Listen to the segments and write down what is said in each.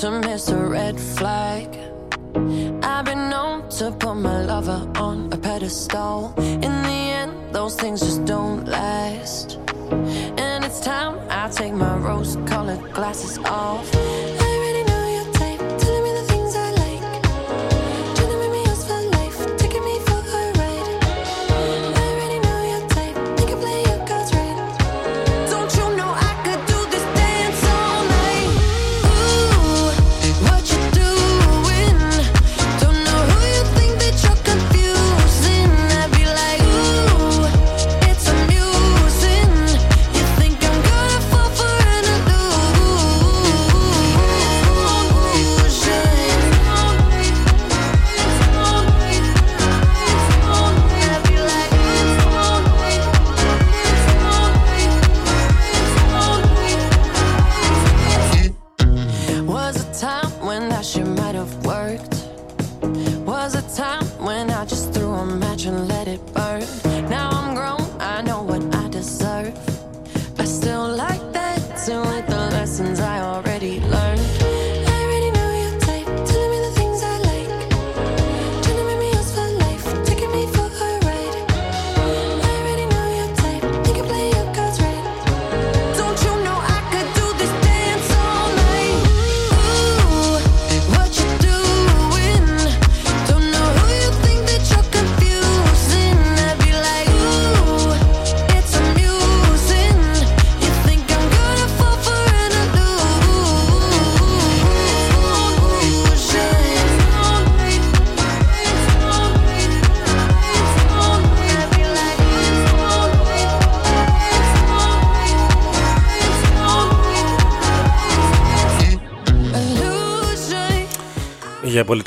to miss a red flag. I've been known to put my lover on a pedestal. In the end, those things just don't last. And it's time I take my rose colored glasses off.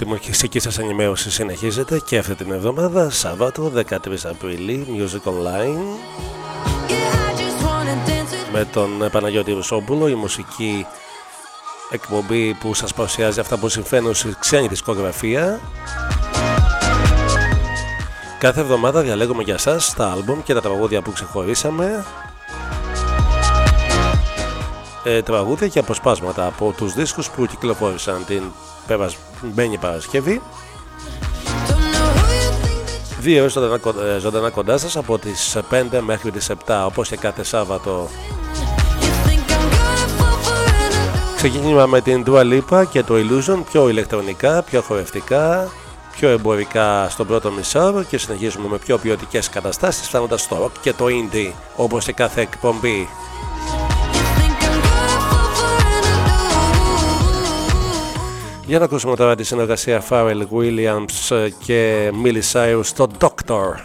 Μουσική σας ενημέρωση συνεχίζεται και αυτή την εβδομάδα Σάββατο 13 Απριλίου Music Online. Με τον Παναγιώτη Ρουσόπουλο η μουσική εκπομπή που σας παρουσιάζει αυτά που συμφέρουν στη ξένη δισκογραφία. Κάθε εβδομάδα διαλέγουμε για σας τα άλμπομ και τα τραγούδια που ξεχωρίσαμε ε, τραγούδια και αποσπάσματα από τους δίσκους που κυκλοφόρησαν την περασμένη Παρασκευή. Δύο ώρες ζωντανά, ε, ζωντανά κοντά σας από τις 5 μέχρι τις 7 όπως και κάθε Σάββατο. Ξεκίνημα με την Dua Lipa και το Illusion πιο ηλεκτρονικά, πιο χορευτικά, πιο εμπορικά στον πρώτο μισό και συνεχίζουμε με πιο ποιοτικές καταστάσεις φτάνοντας στο rock και το indie όπως και κάθε εκπομπή. Για να ακούσουμε τώρα τη συνεργασία Pharrell Williams και Miley Cyrus στο Doctor.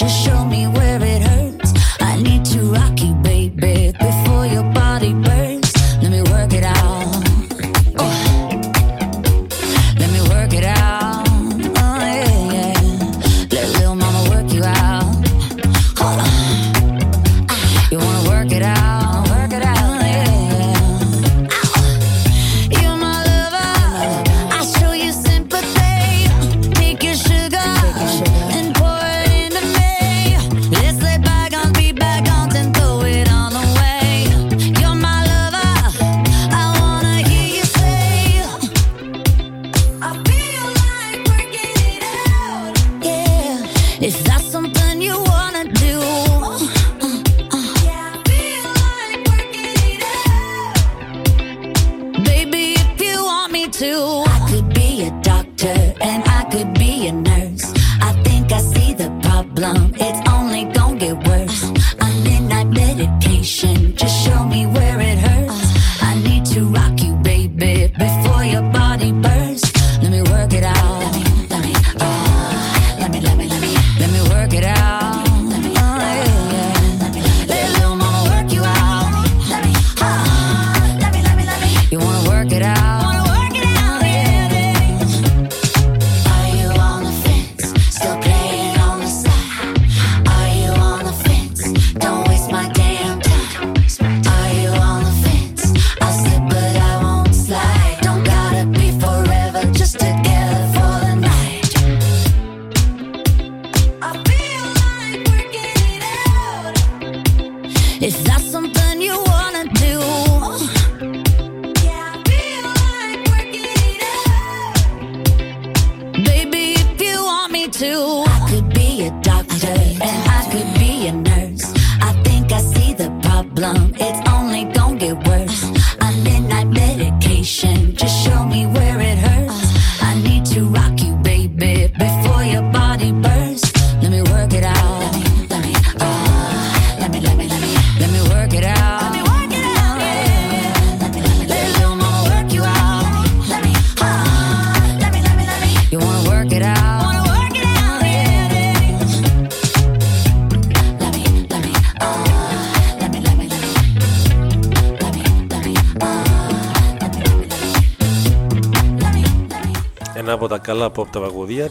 Just show me where it hurts. I need to rock you, baby,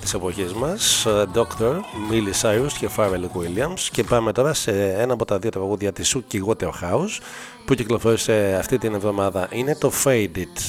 της εποχής μας. Ε, Dr. Millie Cyrus και Pharrell Williams. Και πάμε τώρα σε ένα από τα δύο τραγούδια της Suki Waterhouse που κυκλοφόρησε αυτή την εβδομάδα. Είναι το Faded.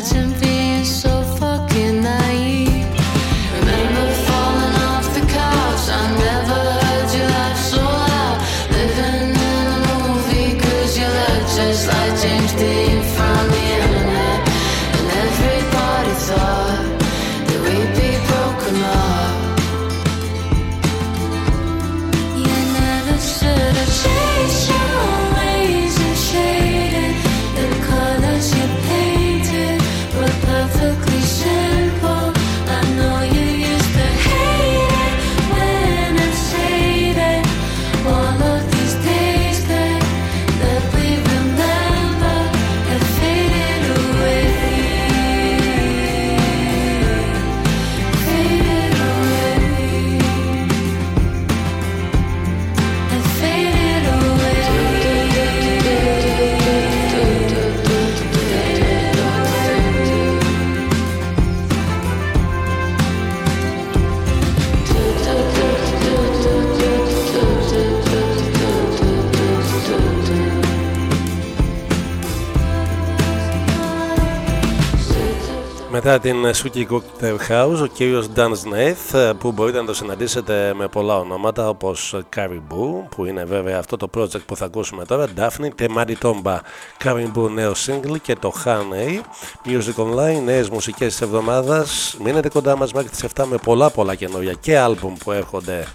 成飞。την Suki Cocktail House, ο κύριος Dan Snaith ε, που μπορείτε να το συναντήσετε με πολλά ονόματα όπως Caribou που είναι βέβαια αυτό το project που θα ακούσουμε τώρα, Daphne, Temari Tomba, Caribou νέο single και το Honey, Music Online, νέες μουσικές της εβδομάδας. Μείνετε κοντά μας μέχρι τις 7 με πολλά πολλά καινούργια και άλμπουμ που έρχονται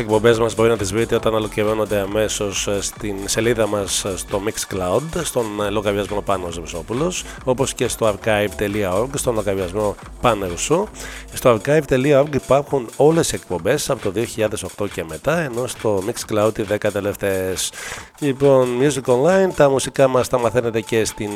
εκπομπές μας μπορεί να τις βρείτε όταν ολοκληρώνονται αμέσως ε, στην σελίδα μας ε, στο Mixcloud, στον ε, λογαριασμό Πάνος Ζευσόπουλος, όπως και στο archive.org, στον λογαριασμό Πάνερσου. Στο archive.org υπάρχουν όλες οι εκπομπές από το 2008 και μετά, ενώ στο Mixcloud οι 10 τελευταίες. Λοιπόν, Music Online, τα μουσικά μας τα μαθαίνετε και στην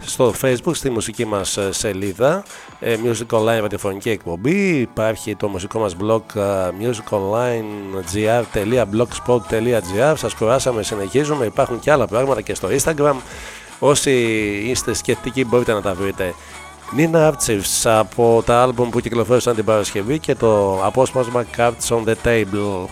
στο facebook στη μουσική μας ε, σελίδα. Ε, Music Online ραδιοφωνική εκπομπή. Υπάρχει το μουσικό μας blog ε, musiconlinegr.blogspot.gr σας κουράσαμε, συνεχίζουμε. Υπάρχουν και άλλα πράγματα και στο instagram. Όσοι είστε σκεπτικοί μπορείτε να τα βρείτε. Nina Archives από τα άλμπουμ που κυκλοφόρησαν την Παρασκευή και το απόσπασμα Cards on the Table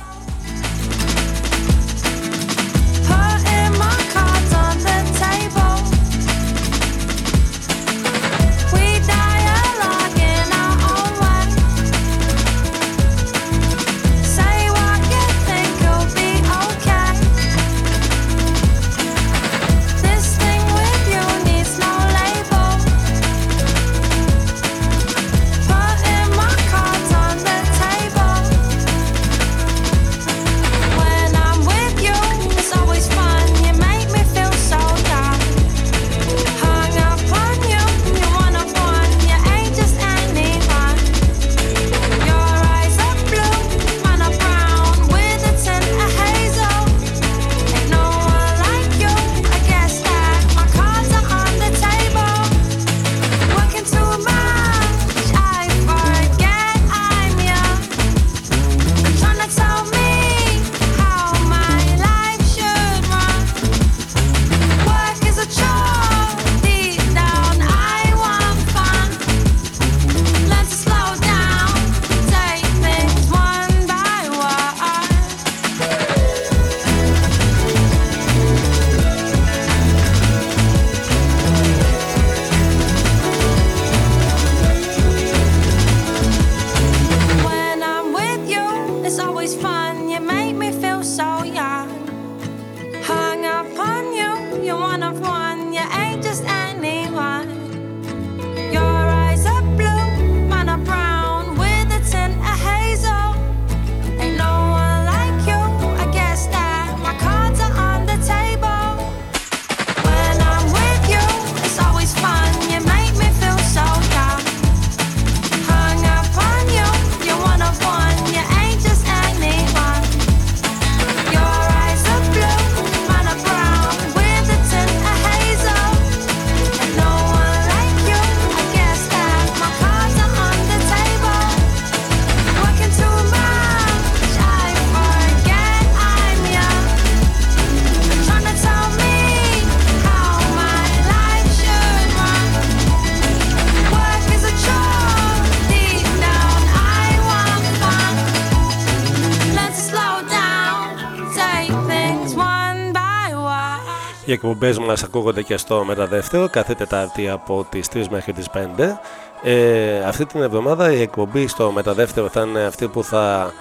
εκπομπές μας ακούγονται και στο μεταδεύτερο κάθε Τετάρτη από τις 3 μέχρι τις 5. Ε, αυτή την εβδομάδα η εκπομπή στο μεταδεύτερο θα είναι αυτή που θα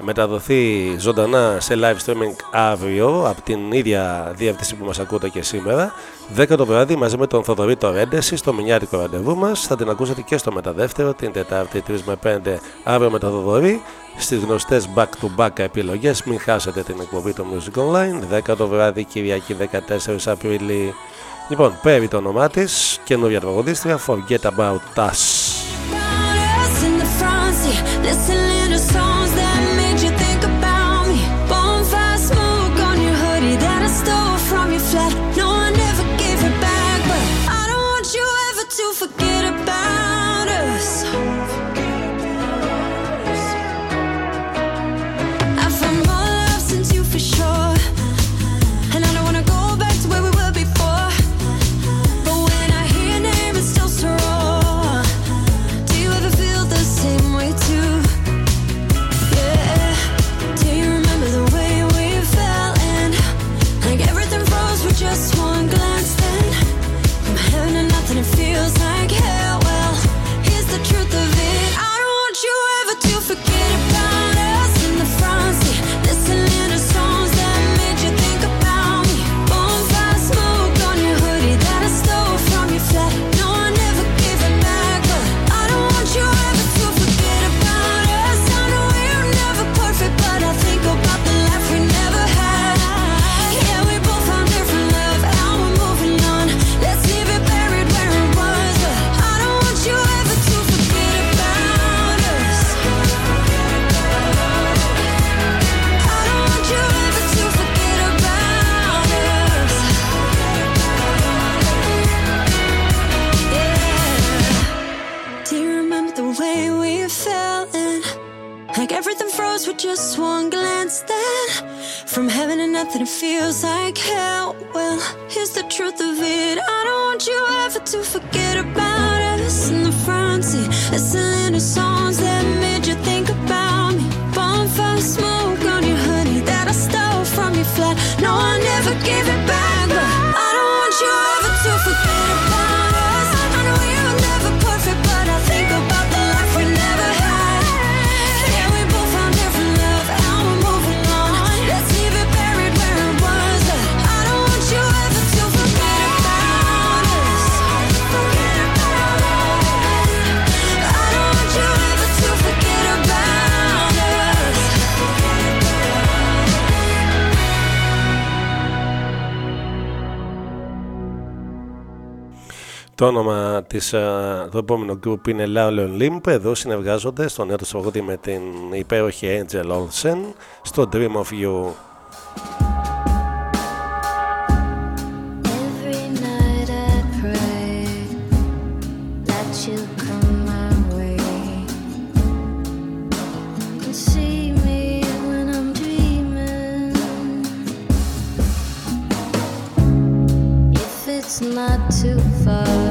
μεταδοθεί ζωντανά σε live streaming αύριο από την ίδια διεύθυνση που μας ακούτε και σήμερα. 10 το βράδυ μαζί με τον Θοδωρή το Ρέντεση στο μηνιάτικο ραντεβού μας. Θα την ακούσετε και στο μεταδεύτερο την Τετάρτη 3 με 5 αύριο με τον Θοδωρή. Στις γνωστές back to back επιλογές μην χάσετε την εκπομπή του Music Online. 10 το βράδυ Κυριακή 14 Απριλίου Λοιπόν, πέρι το όνομά της, καινούργια τραγουδίστρια, Forget About Us. yours with just one glance then. From heaven to nothing it feels like hell. Well here's the truth of it. I don't want you ever to forget about us in the front seat listening to songs that made you think about me. Bonfire smoke on your honey that i stole from your flat. No i never gave it Το όνομα της, το επόμενο group είναι Laurel Limp. Εδώ συνεργάζονται στο νέο του τραγούδι με την υπέροχη Angel Olsen στο Dream of You. not too far.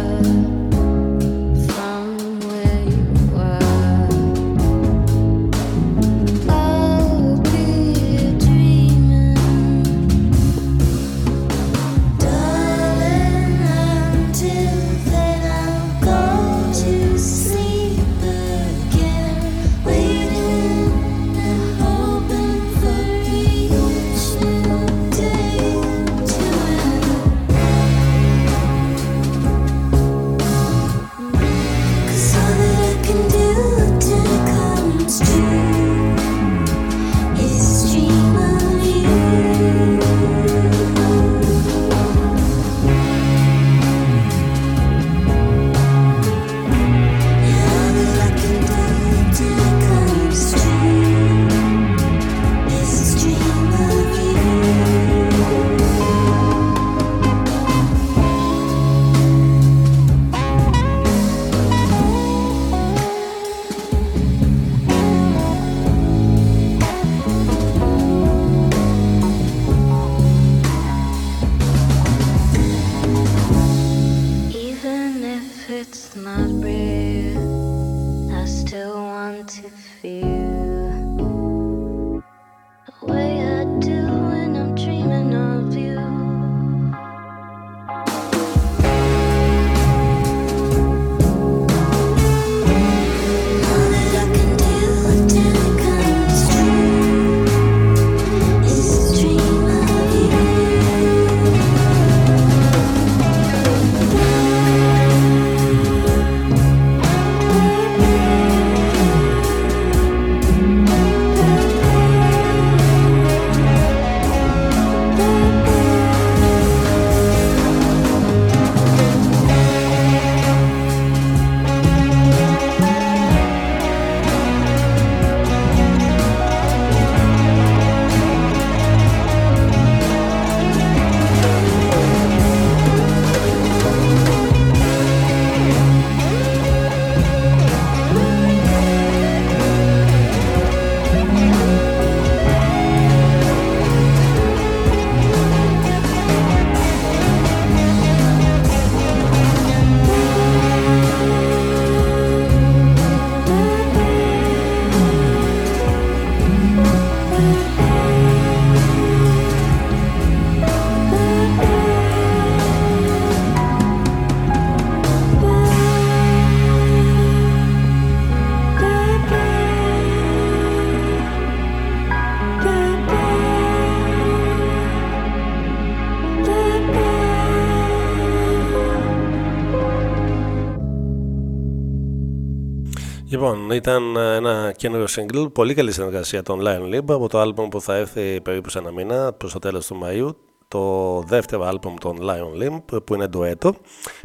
Λοιπόν, ήταν ένα καινούριο single, πολύ καλή συνεργασία των Lion Lib από το άλμπομ που θα έρθει περίπου σε ένα μήνα προς το τέλος του Μαΐου το δεύτερο άλμπομ των Lion Limb που είναι ντουέτο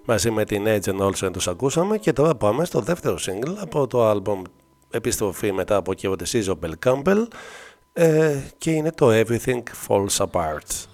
μαζί με την Agent Olsen τους ακούσαμε και τώρα πάμε στο δεύτερο single από το άλμπομ επιστροφή μετά από κύριο της Isabel Campbell ε, και είναι το Everything Falls Apart.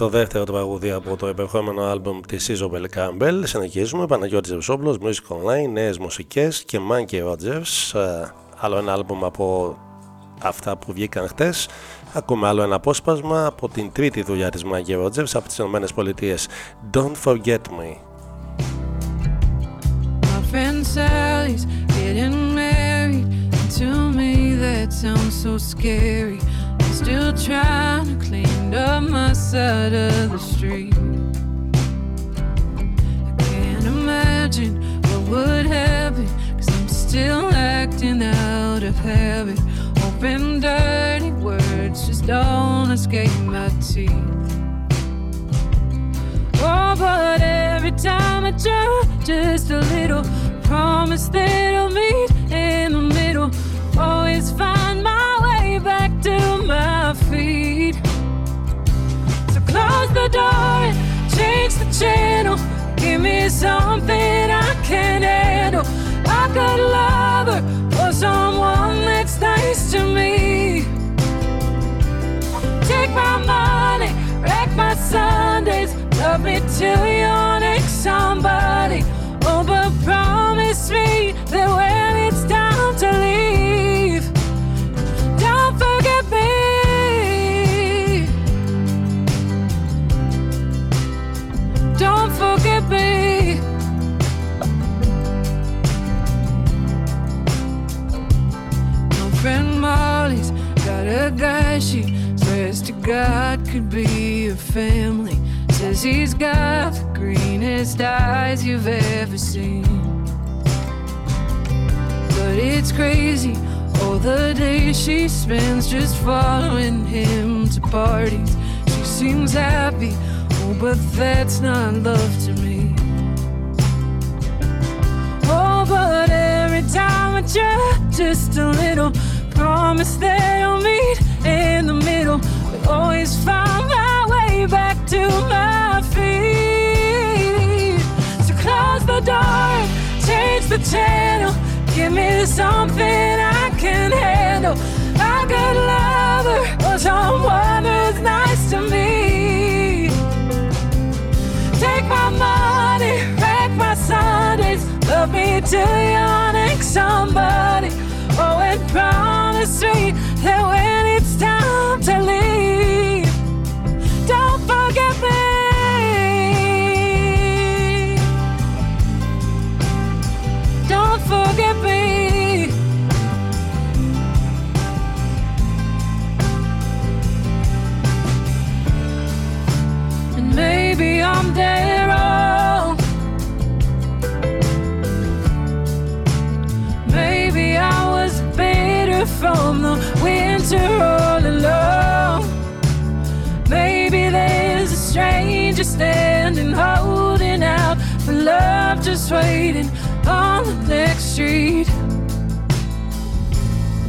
Το δεύτερο τραγούδι από το επερχόμενο άλμπουμ της Isabel Campbell. Συνεχίζουμε, Παναγιώτης Ρευσόπλος, Music Online, νέες μουσικές και Monkey Rogers. Ε, άλλο ένα άλμπουμ από αυτά που βγήκαν χτες. Ακούμε άλλο ένα απόσπασμα από την τρίτη δουλειά της Monkey Rogers από τις Ηνωμένες Πολιτείες. Don't Forget Me. so scary. Still trying to clean up my side of the street. I can't imagine what would happen, cause I'm still acting out of habit. Hoping dirty words just don't escape my teeth. Oh, but every time I try just a little, promise that I'll meet in the middle. Always find my way back to my feet. So close the door change the channel. Give me something I can handle. I could love her for someone that's nice to me. Take my money, wreck my Sundays. Love me till you're next somebody. Oh, but promise me that when it's time to leave, God could be a family. Says he's got the greenest eyes you've ever seen. But it's crazy all the days she spends just following him to parties. She seems happy, oh, but that's not love to me. Oh, but every time I try just a little, promise that I'll meet in the middle. We always find my way back to my feet. So close the door, change the channel, give me something I can handle. I could love her or someone who's nice to me. Take my money, wreck my Sundays, love me till you're next somebody. Oh, and promise me that when it's time to leave, from the winter all alone. Maybe there's a stranger standing, holding out for love, just waiting on the next street.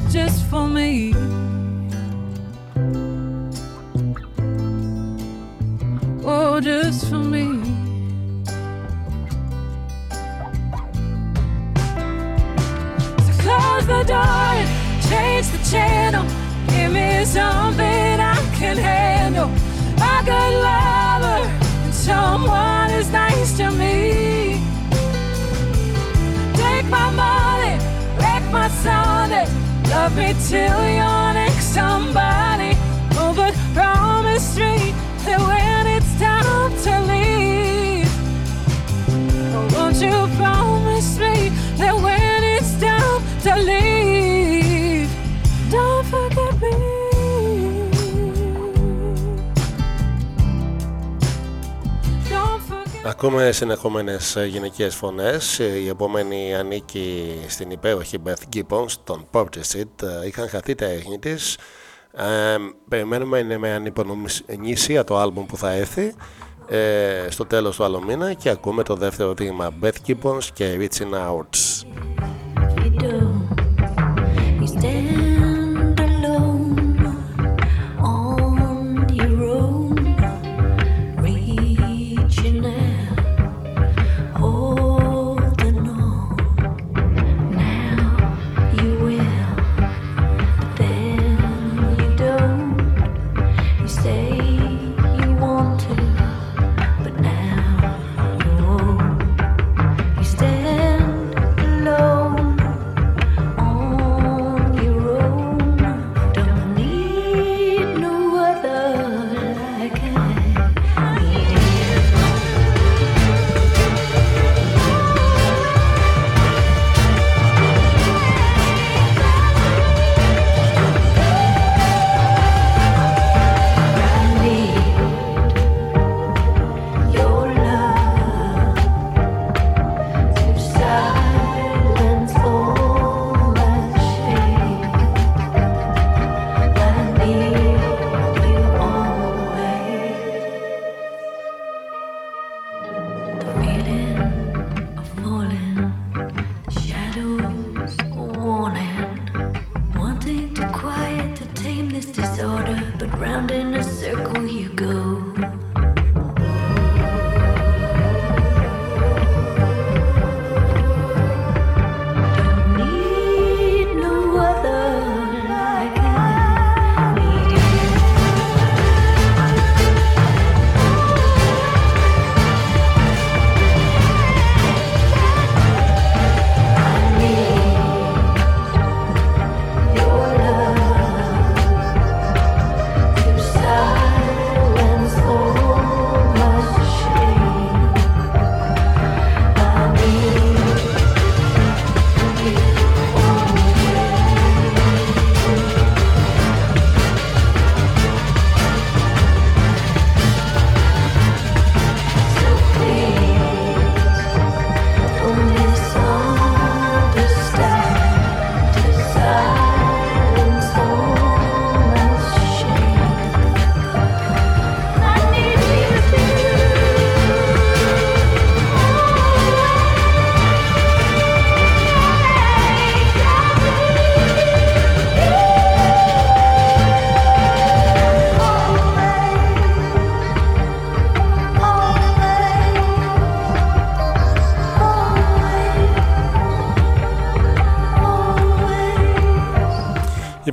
Just for me. Oh, just for me. The door Something I can handle. I could love her and someone is nice to me. Take my money, wreck my Sunday. Love me till you're Ακούμε συνεχόμενες ε, γυναικείες φωνές. Ε, Η επόμενη ανήκει στην υπέροχη Beth Gibbons, των Portishead. Ε, Είχαν χαθεί τα έχνη της. Ε, περιμένουμε είναι με ανυπονομισία το άλμπουμ που θα έρθει ε, στο τέλος του άλλου μήνα και ακούμε το δεύτερο δείγμα Beth Gibbons και Reaching Out.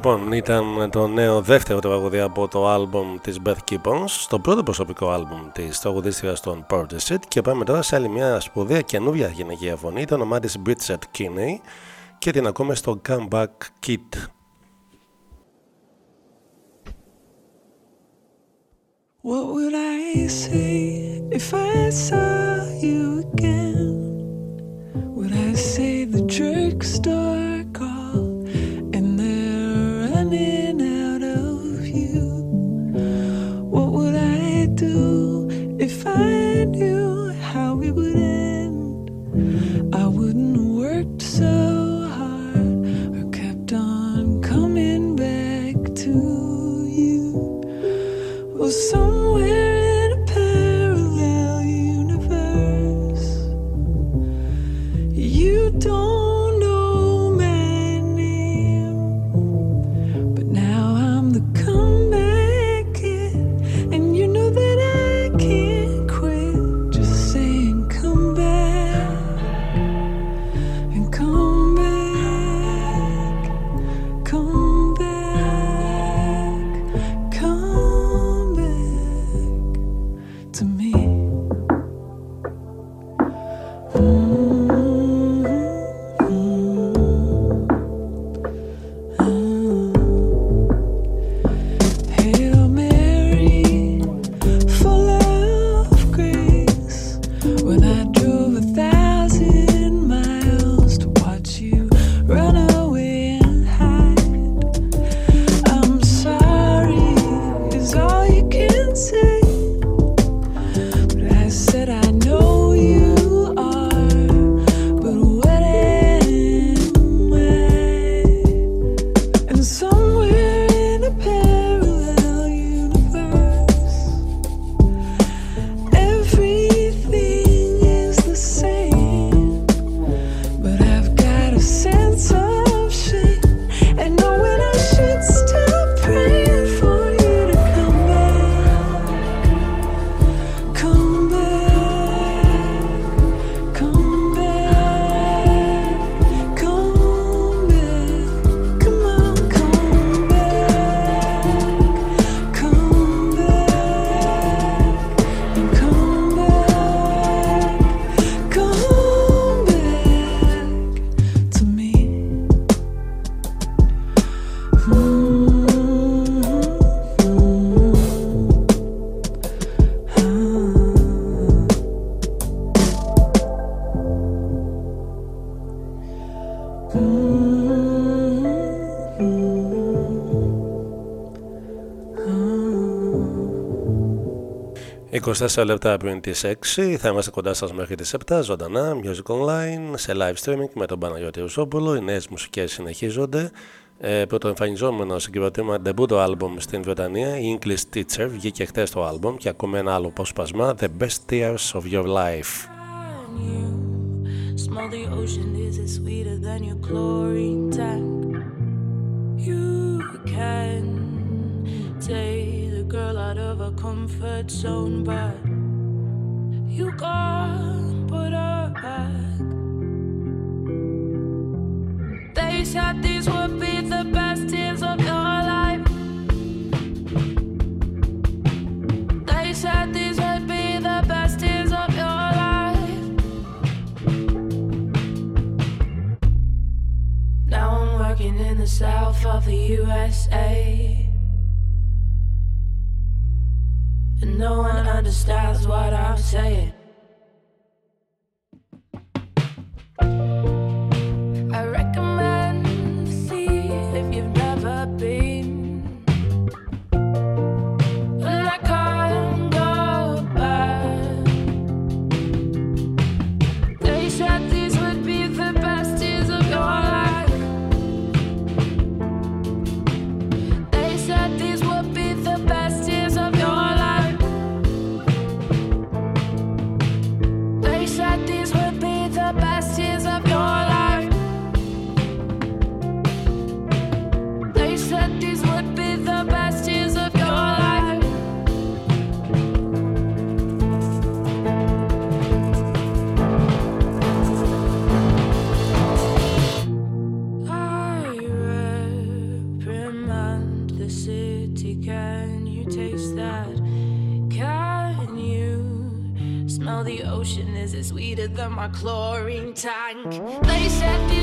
Λοιπόν, ήταν το νέο δεύτερο τραγούδι από το άλμπομ της Beth Gibbons, το πρώτο προσωπικό άλμπομ της τραγουδίστριας των Portishead και πάμε τώρα σε άλλη μια σπουδαία καινούργια γυναικεία φωνή, το όνομά της Bridget Kinney και την ακούμε στο Comeback Kid. What would I say if I saw you again? Would I say the drugstore called 24 λεπτά πριν τις 6 θα είμαστε κοντά σας μέχρι τις 7 ζωντανά, Music Online, σε live streaming με τον Παναγιώτη Ρουσόπουλο. Οι νέες μουσικές συνεχίζονται. Ε, πρωτοεμφανιζόμενο συγκροτήμα debut το album στην Βρετανία, η English Teacher, βγήκε χτες το album και ακούμε ένα άλλο απόσπασμα, The Best Tears of Your Life. Smell the ocean, is it sweeter than your chlorine tank? You can take the girl out of her comfort zone, but you can't put her back. They said these would be the best years of your life. They said these would be the best years of your life. Now I'm working in the south of the USA. No one understands what I'm saying. Sweeter than my chlorine tank? They said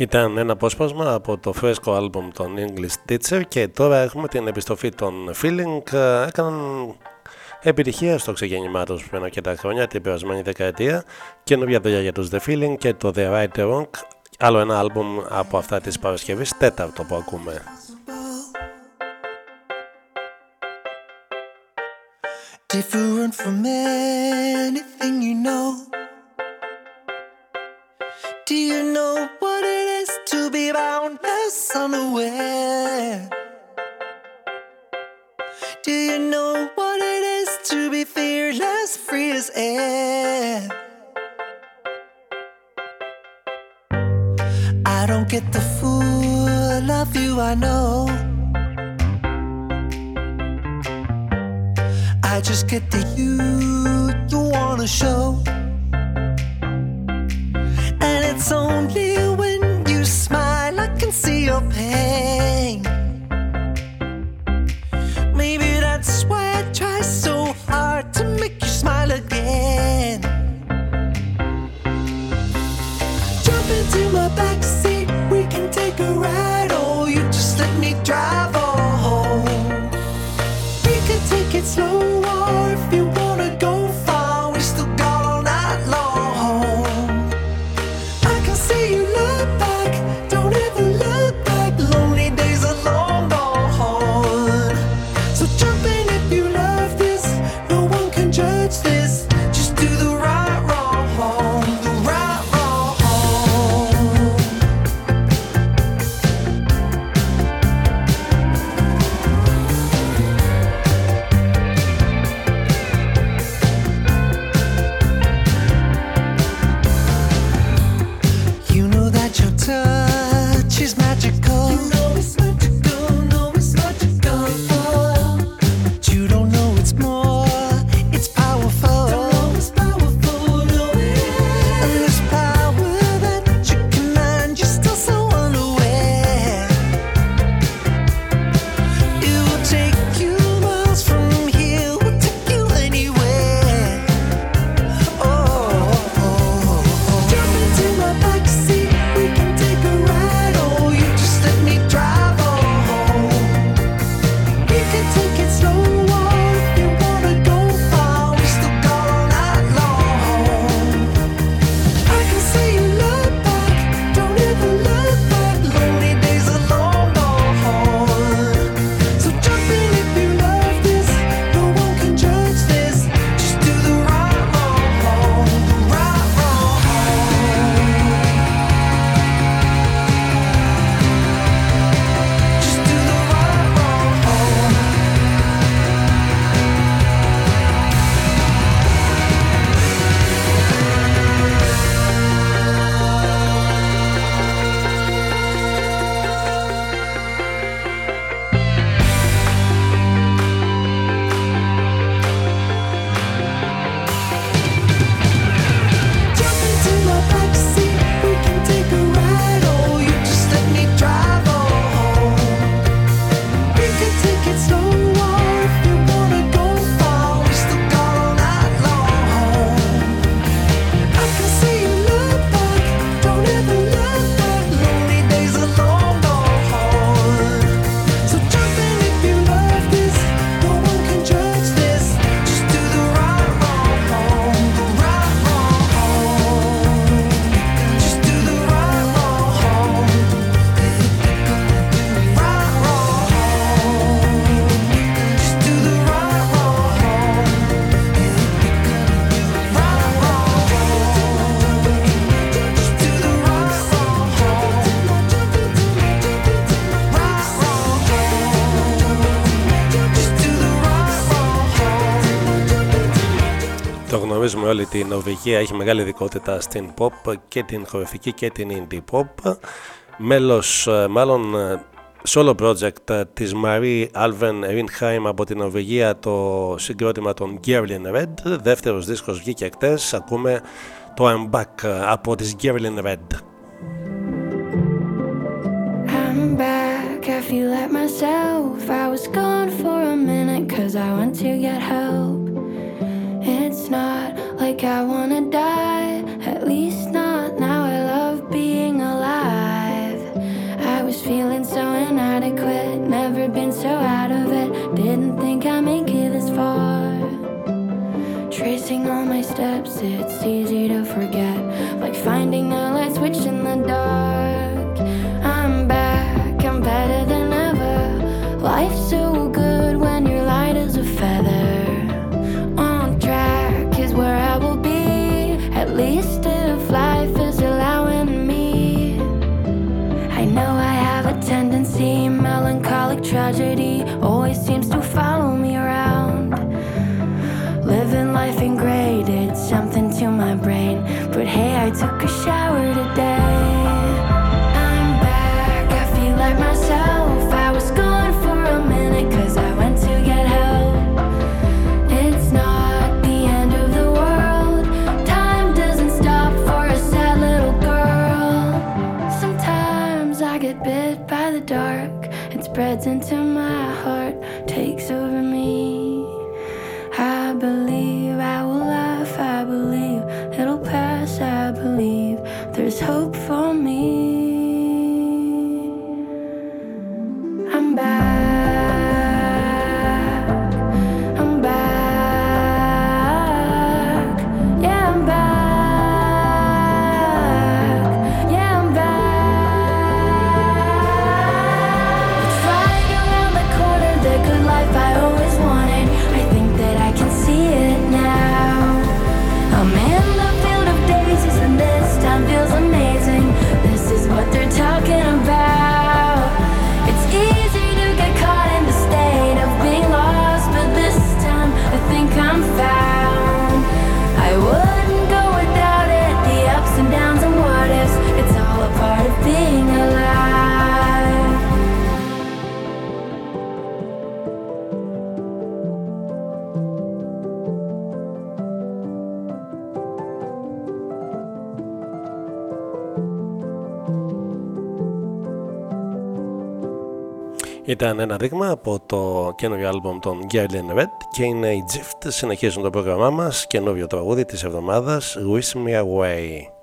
Ήταν ένα απόσπασμα από το φρέσκο άλμπουμ των English Teacher και τώρα έχουμε την επιστροφή των Feeling. Ε, Έκαναν επιτυχία στο ξεκίνημά τους πριν αρκετά χρόνια, την περασμένη δεκαετία. Καινούργια δουλειά για τους The Feeling και το The Right Wrong. Άλλο ένα άλμπουμ από αυτά της Παρασκευής, τέταρτο που ακούμε. different from anything you know. Do you know what it is to be boundless unaware? Do you know what it is to be fearless, free as air? I don't get the full of you, I know. I just get the you you wanna show. And it's only γνωρίζουμε όλοι ότι η Νορβηγία έχει μεγάλη ειδικότητα στην pop και την χορευτική και την indie pop. Μέλος ε, μάλλον ε, solo project ε, της Marie Alven Rindheim από την Νορβηγία το συγκρότημα των Gerlin Red. Δεύτερος δίσκος βγήκε εκτές. Ακούμε το I'm Back από τις Gerlin Red. I'm back, I feel like myself. I was gone for a minute cause I went to get help. Like I wanna die, at least not now. I love being alive. I was feeling so inadequate, never been so out of it. Didn't think I'd make it this far. Tracing all my steps, it's easy to forget. Like finding a light switch in the dark. Took a shower today. Ήταν ένα δείγμα από το καινούριο άλμπομ των Gerlin Red και είναι οι Gift. Συνεχίζουν το πρόγραμμά μας, καινούριο τραγούδι της εβδομάδας Wish Me Away.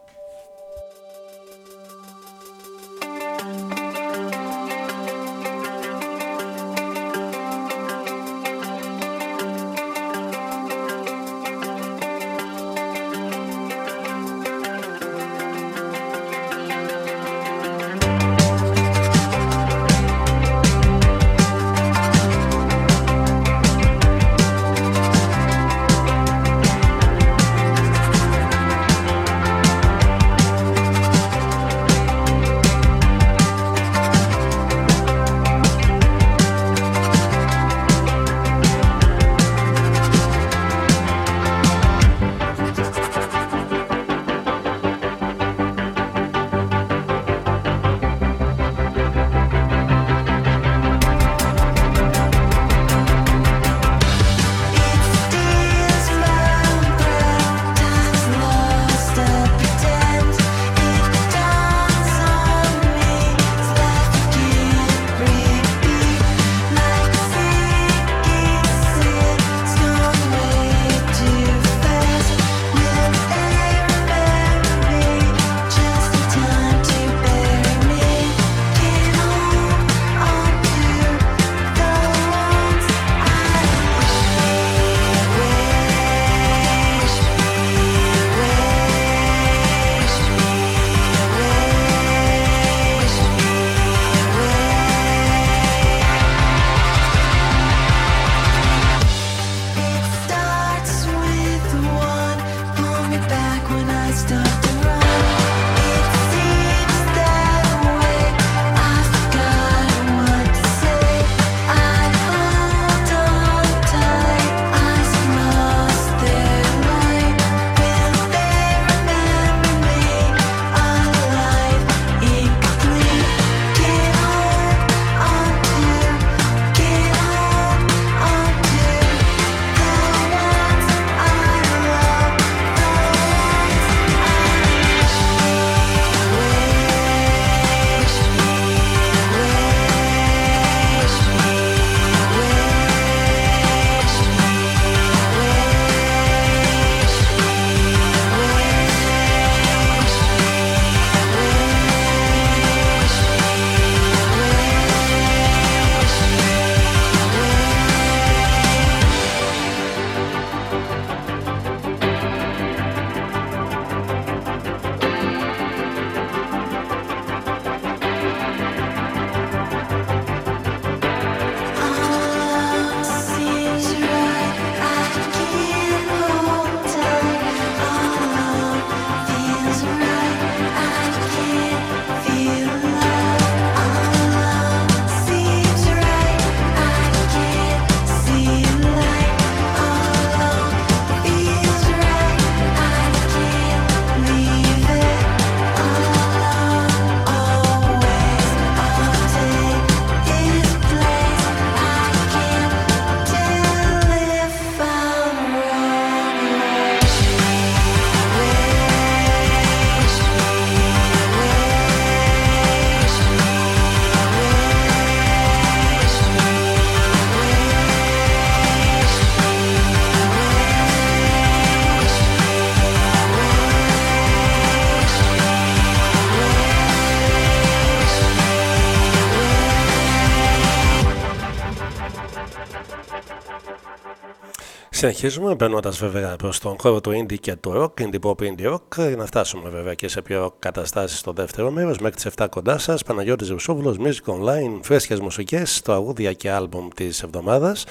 Συνεχίζουμε μπαίνοντας βέβαια προς τον χώρο του indie και του rock, indie pop, indie rock, να φτάσουμε βέβαια και σε πιο καταστάσεις στο δεύτερο μέρος μέχρι τις 7 κοντά σας. Παναγιώτης Ζευσόβουλο, Music Online, φρέσκες μουσικές, το αγούδια και άλμπομ της εβδομάδας.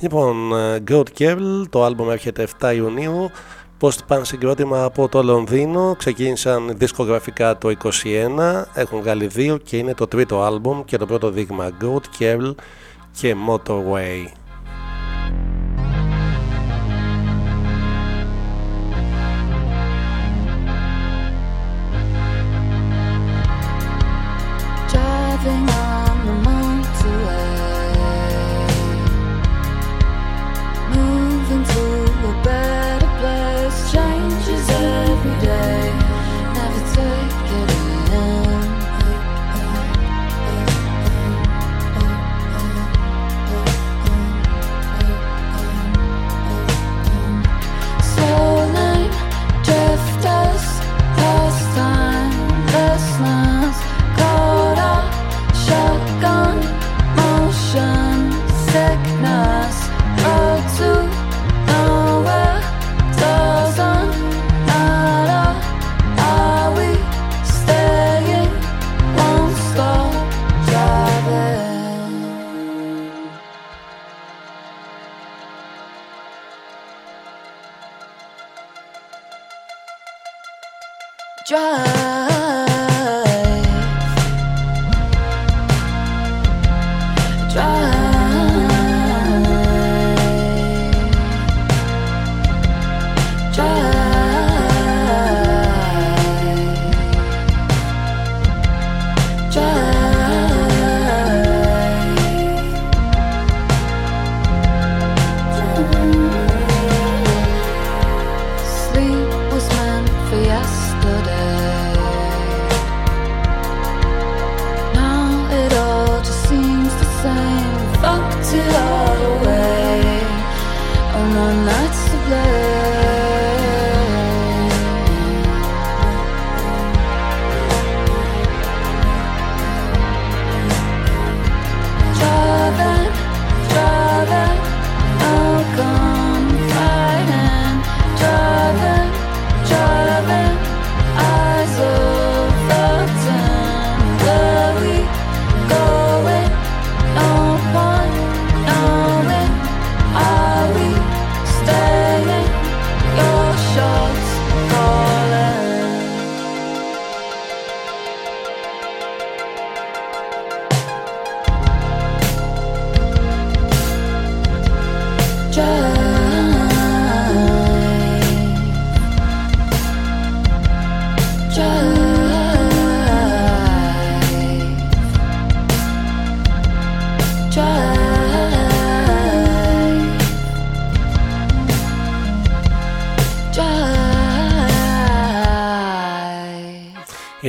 Λοιπόν, ε, Goat Kevl, το άλμπομ έρχεται 7 Ιουνίου. Post-punk συγκρότημα από το Λονδίνο. Ξεκίνησαν δισκογραφικά το 2021. Έχουν βγάλει δύο και είναι το τρίτο άλμπομ και το πρώτο δείγμα Goat Kevl και Motorway.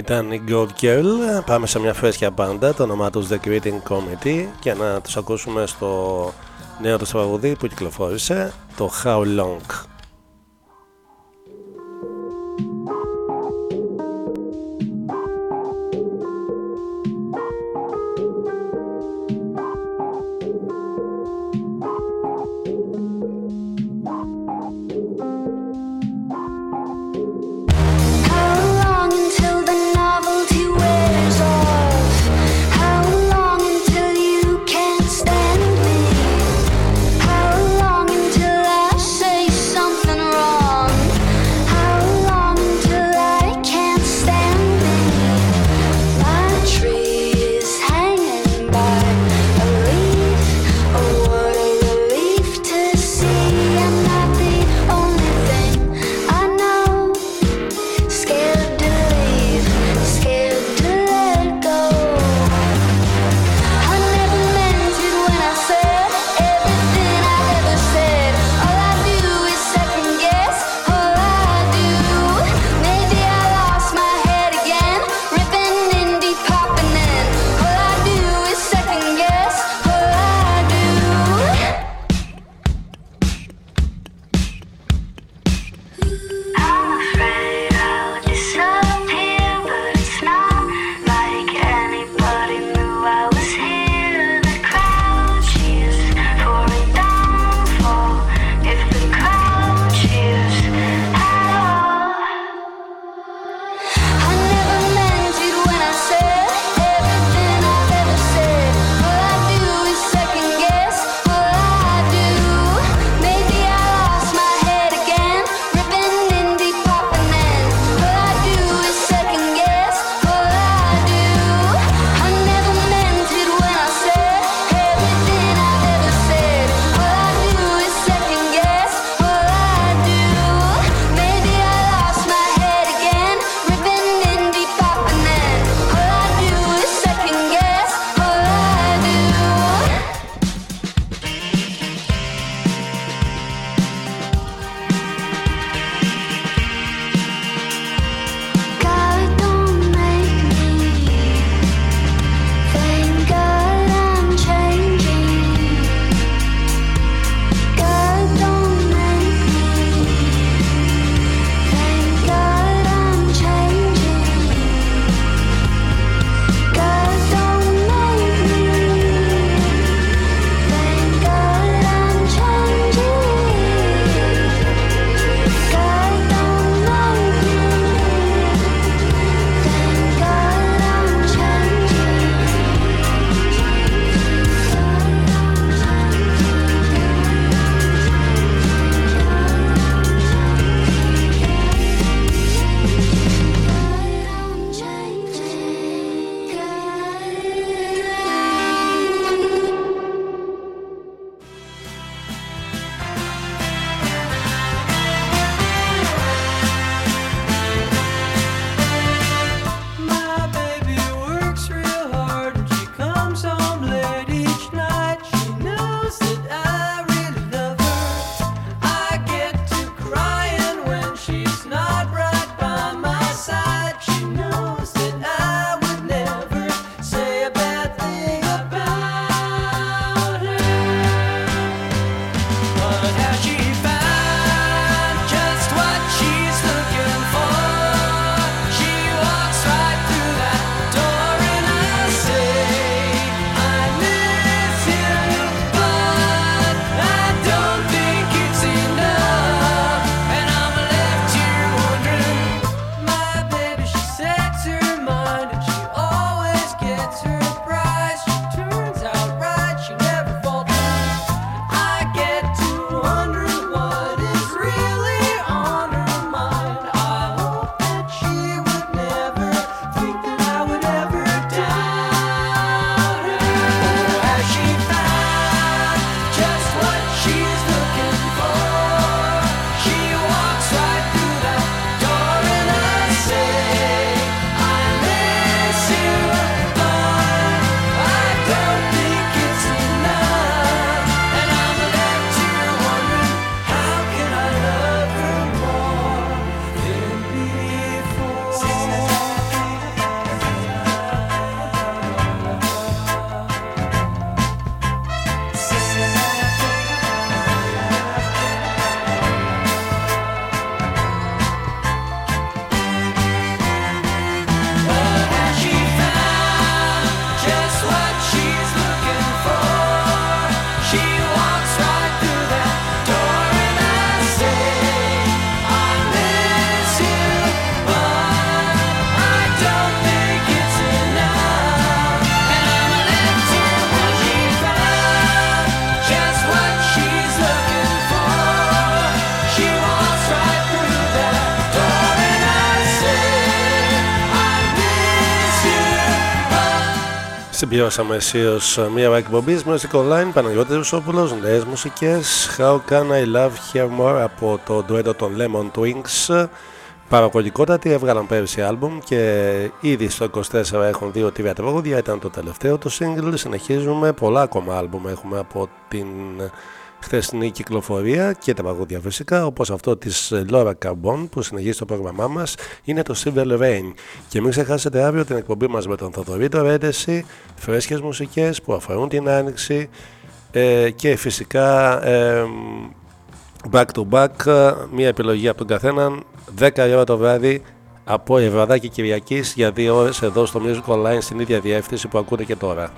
Ήταν η Gold Girl. Πάμε σε μια φρέσκια μπάντα, το όνομά τους The Greeting Committee και να τους ακούσουμε στο νέο τους τραγουδί που κυκλοφόρησε, το How Long. Συμπληρώσαμε αισίως μία ώρα εκπομπή Music Online, Παναγιώτης Ρουσόπουλο, νέες μουσικές. How can I love her more; Από το ντουέτο των Lemon Twins. Παραγωγικότατη, έβγαλαν πέρυσι άλμπουμ και ήδη στο 24 έχουν δύο τρία τραγούδια. Ήταν το τελευταίο το single. Συνεχίζουμε πολλά ακόμα άλμπουμ έχουμε από την χθεσινή κυκλοφορία και τα παγόδια φυσικά όπως αυτό της Laura Carbon που συνεχίζει το πρόγραμμά μας είναι το Silver Rain και μην ξεχάσετε αύριο την εκπομπή μας με τον Θοδωρή το Ρέντεση φρέσκες μουσικές που αφορούν την άνοιξη ε, και φυσικά ε, back to back μια επιλογή από τον καθέναν 10 ώρα το βράδυ από Ευραδάκη Κυριακής για δύο ώρες εδώ στο Music Online στην ίδια διεύθυνση που ακούτε και τώρα.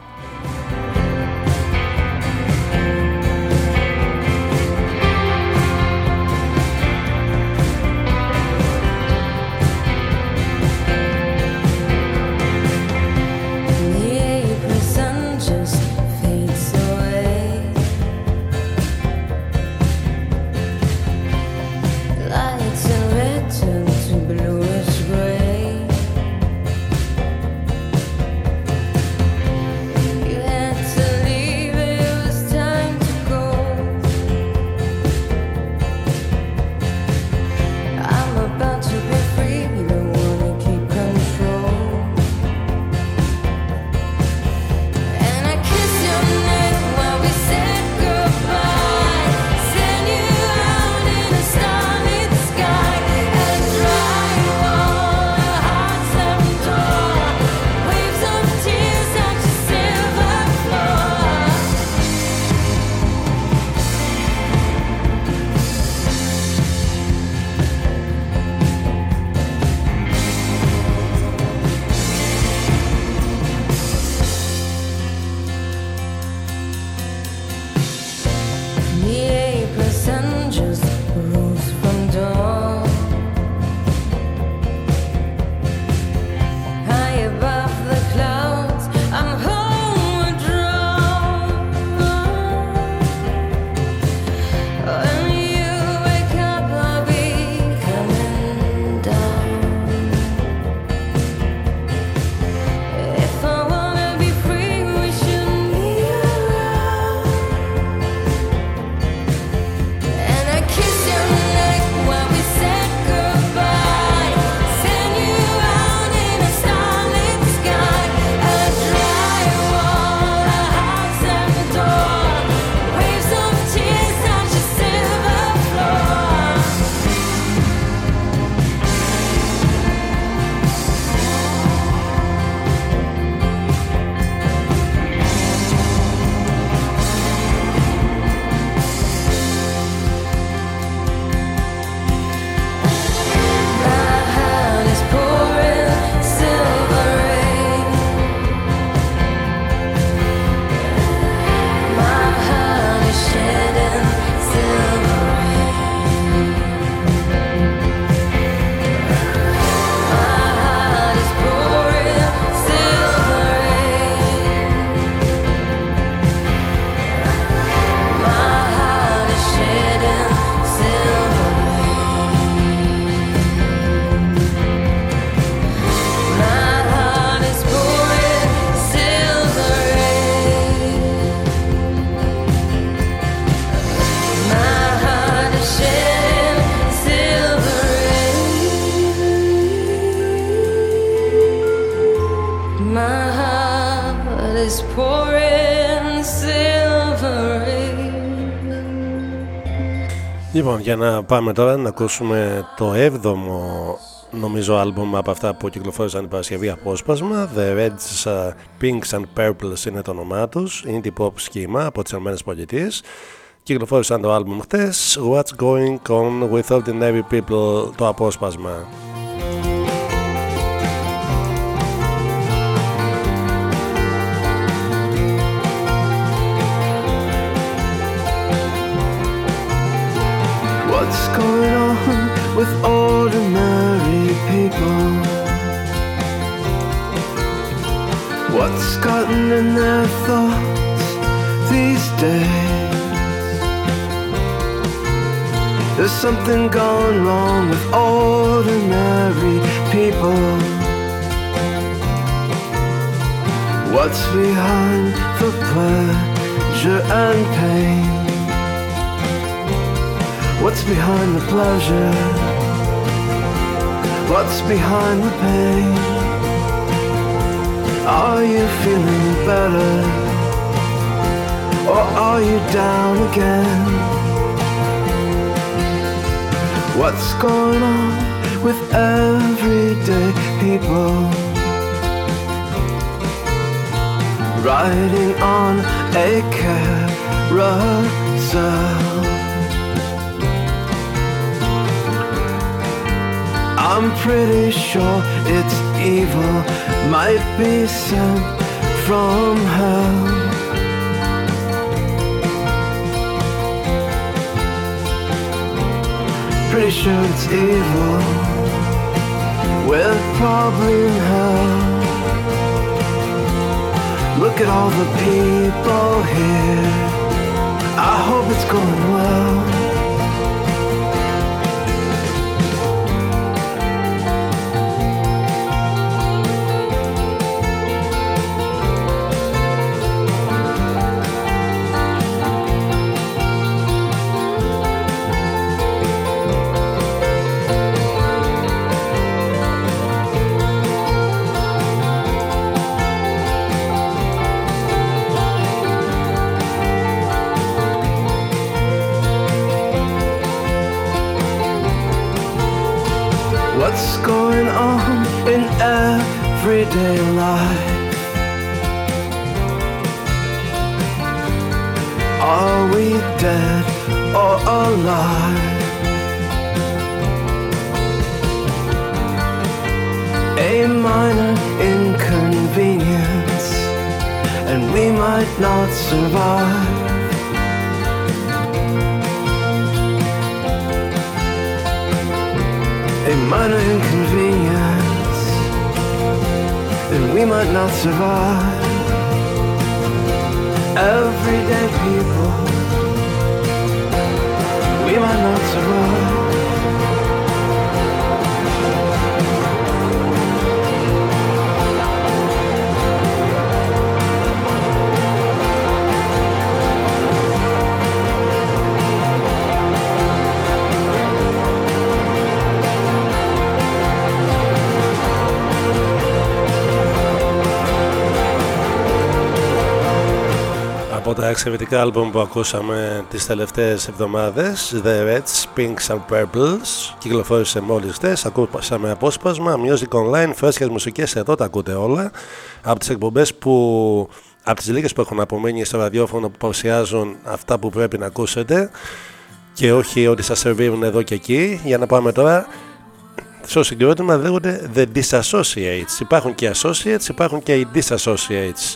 Λοιπόν, για να πάμε τώρα να ακούσουμε το 7ο νομίζω άλμπουμ από αυτά που κυκλοφόρησαν την Παρασκευή απόσπασμα. The Reds, uh, Pinks and Purples είναι το όνομά τους. Indie pop σχήμα από τις ΗΠΑ κυκλοφόρησαν το άλμπουμ χτες What's Going On With Ordinary People το απόσπασμα with ordinary people. What's gotten in their thoughts these days? There's something gone wrong with ordinary people. What's behind the pleasure and pain? What's behind the pleasure? What's behind the pain? Are you feeling better? Or are you down again? What's going on with everyday people? Riding on a carousel. I'm pretty sure it's evil, might be sent from hell. Pretty sure it's evil, we're probably in hell. Look at all the people here. I hope it's going well. What's going on in everyday life? Are we dead or alive? A minor inconvenience, and we might not survive. Minor inconvenience, and we might not survive. Everyday people, we might not survive. Τα εξαιρετικά άλμπουμ που ακούσαμε τις τελευταίες εβδομάδες The Reds, Pinks and Purples κυκλοφόρησε μόλις χτες, ακούσαμε απόσπασμα Music Online, φρέσκες μουσικές εδώ τα ακούτε όλα. Από τις εκπομπές που από τις λίγες που έχουν απομείνει στο ραδιόφωνο που παρουσιάζουν αυτά που πρέπει να ακούσετε και όχι ότι σας σερβίρουν εδώ και εκεί. Για να πάμε τώρα στο συγκρότημα λέγονται The Disassociates. Υπάρχουν και Associates, υπάρχουν και οι Disassociates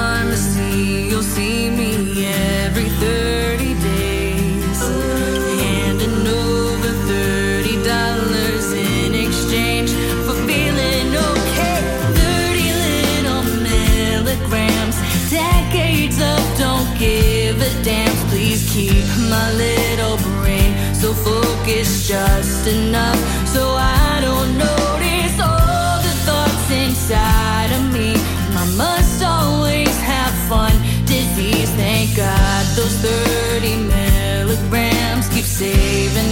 my little brain so focused just enough so I don't notice all the thoughts inside of me. I must always have fun. Disease, thank God, those 30 milligrams keep saving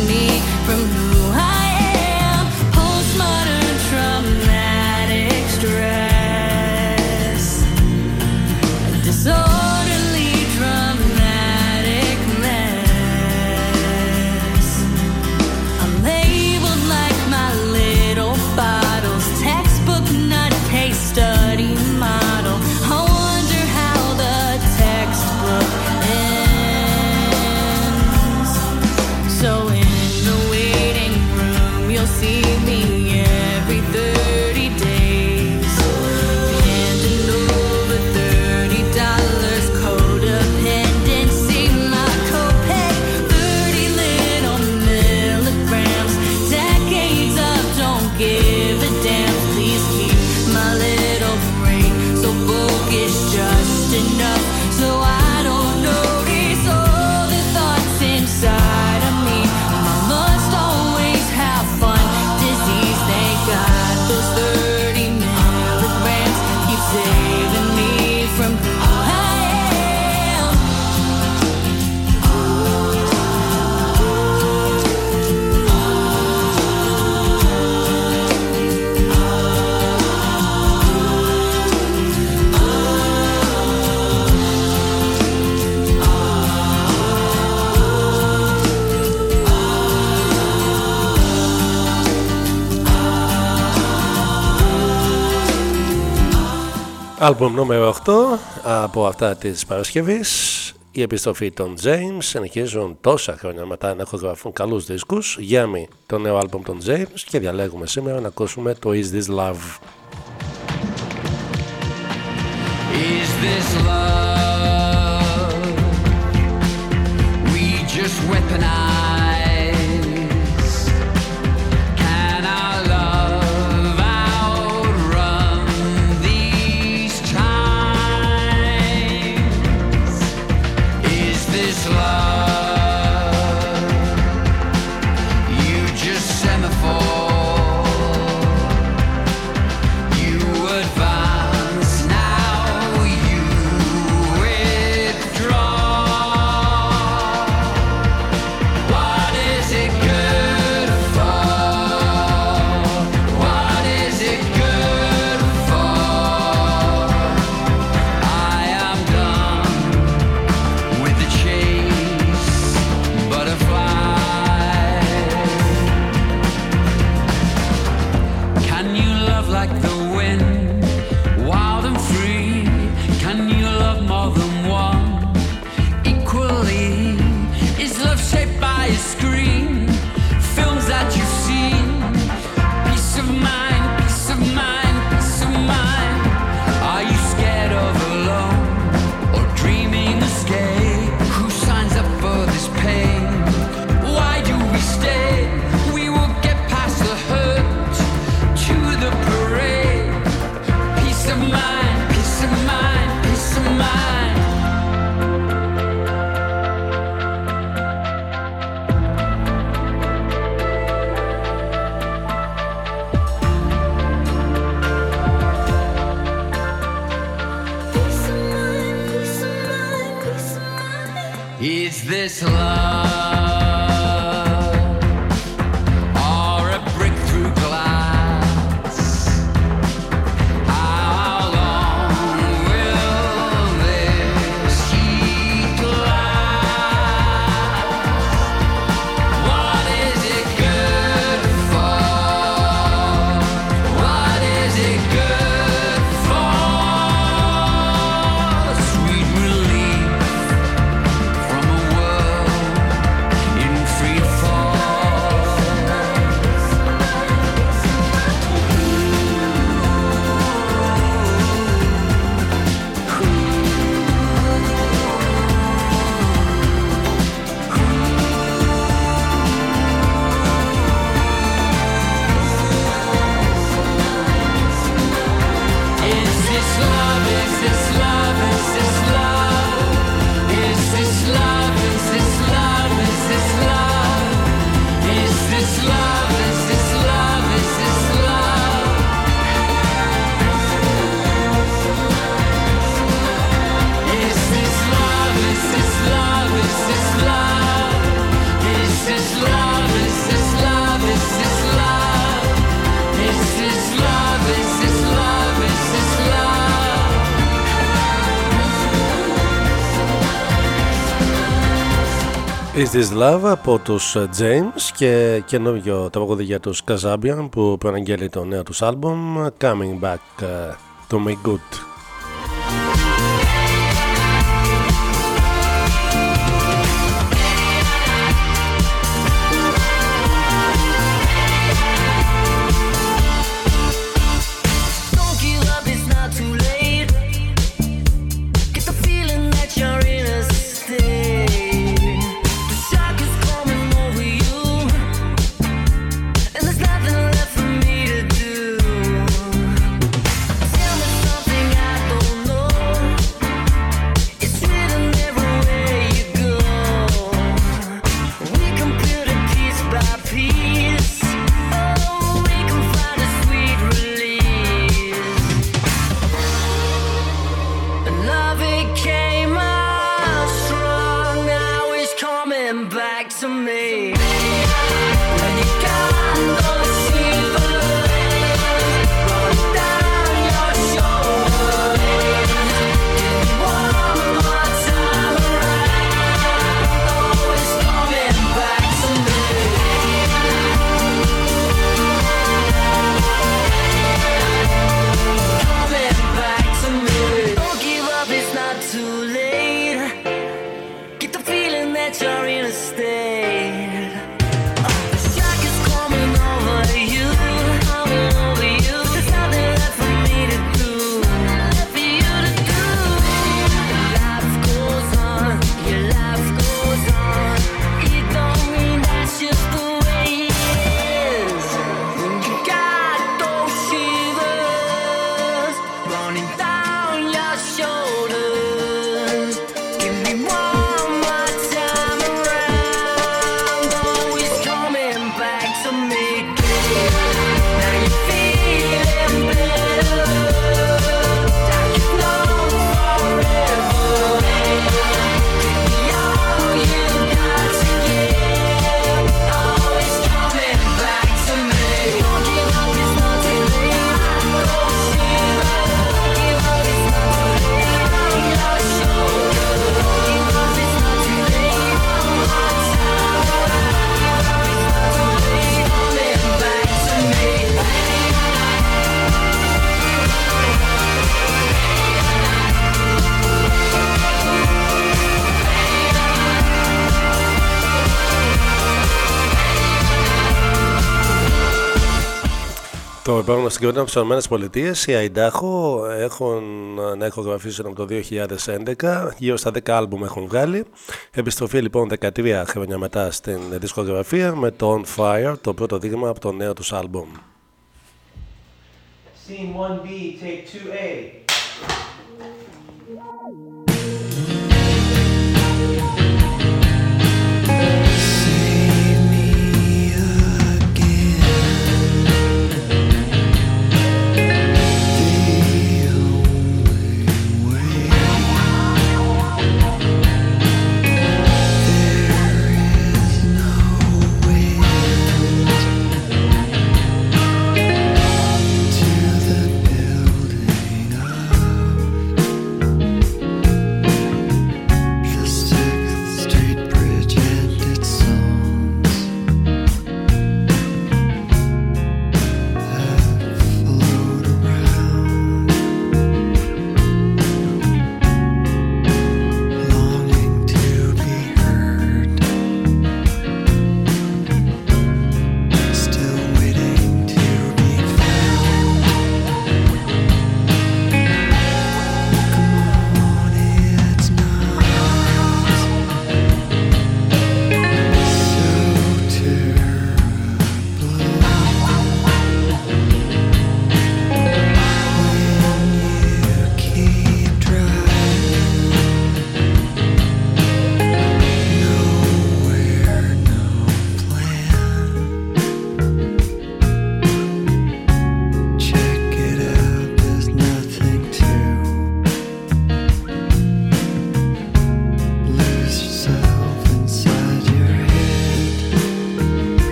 Άλμπουμ νούμερο 8 από αυτά της Παρασκευής η επιστροφή των James. Συνεχίζουν τόσα χρόνια μετά να χορογραφούν καλούς δίσκους. Γιάμι το νέο άλμπουμ των James και διαλέγουμε σήμερα να ακούσουμε το Is This Love. Is this love; We just weaponize Is This Love από τους ε, James και καινούργιο τραγούδι για τους Kazambian που προαναγγέλει το νέο τους άλμπομ Coming Back ε, to Me Good. Το επόμενο συγκεκριμένο από τις ΗΠΑ, οι Αϊντάχο έχουν να ηχογραφήσουν από το 2011. Γύρω στα 10 άλμπουμ έχουν βγάλει. Επιστροφή λοιπόν 13 χρόνια μετά στην δισκογραφία με το On Fire, το πρώτο δείγμα από το νέο τους άλμπουμ. Scene 1B, take 2A.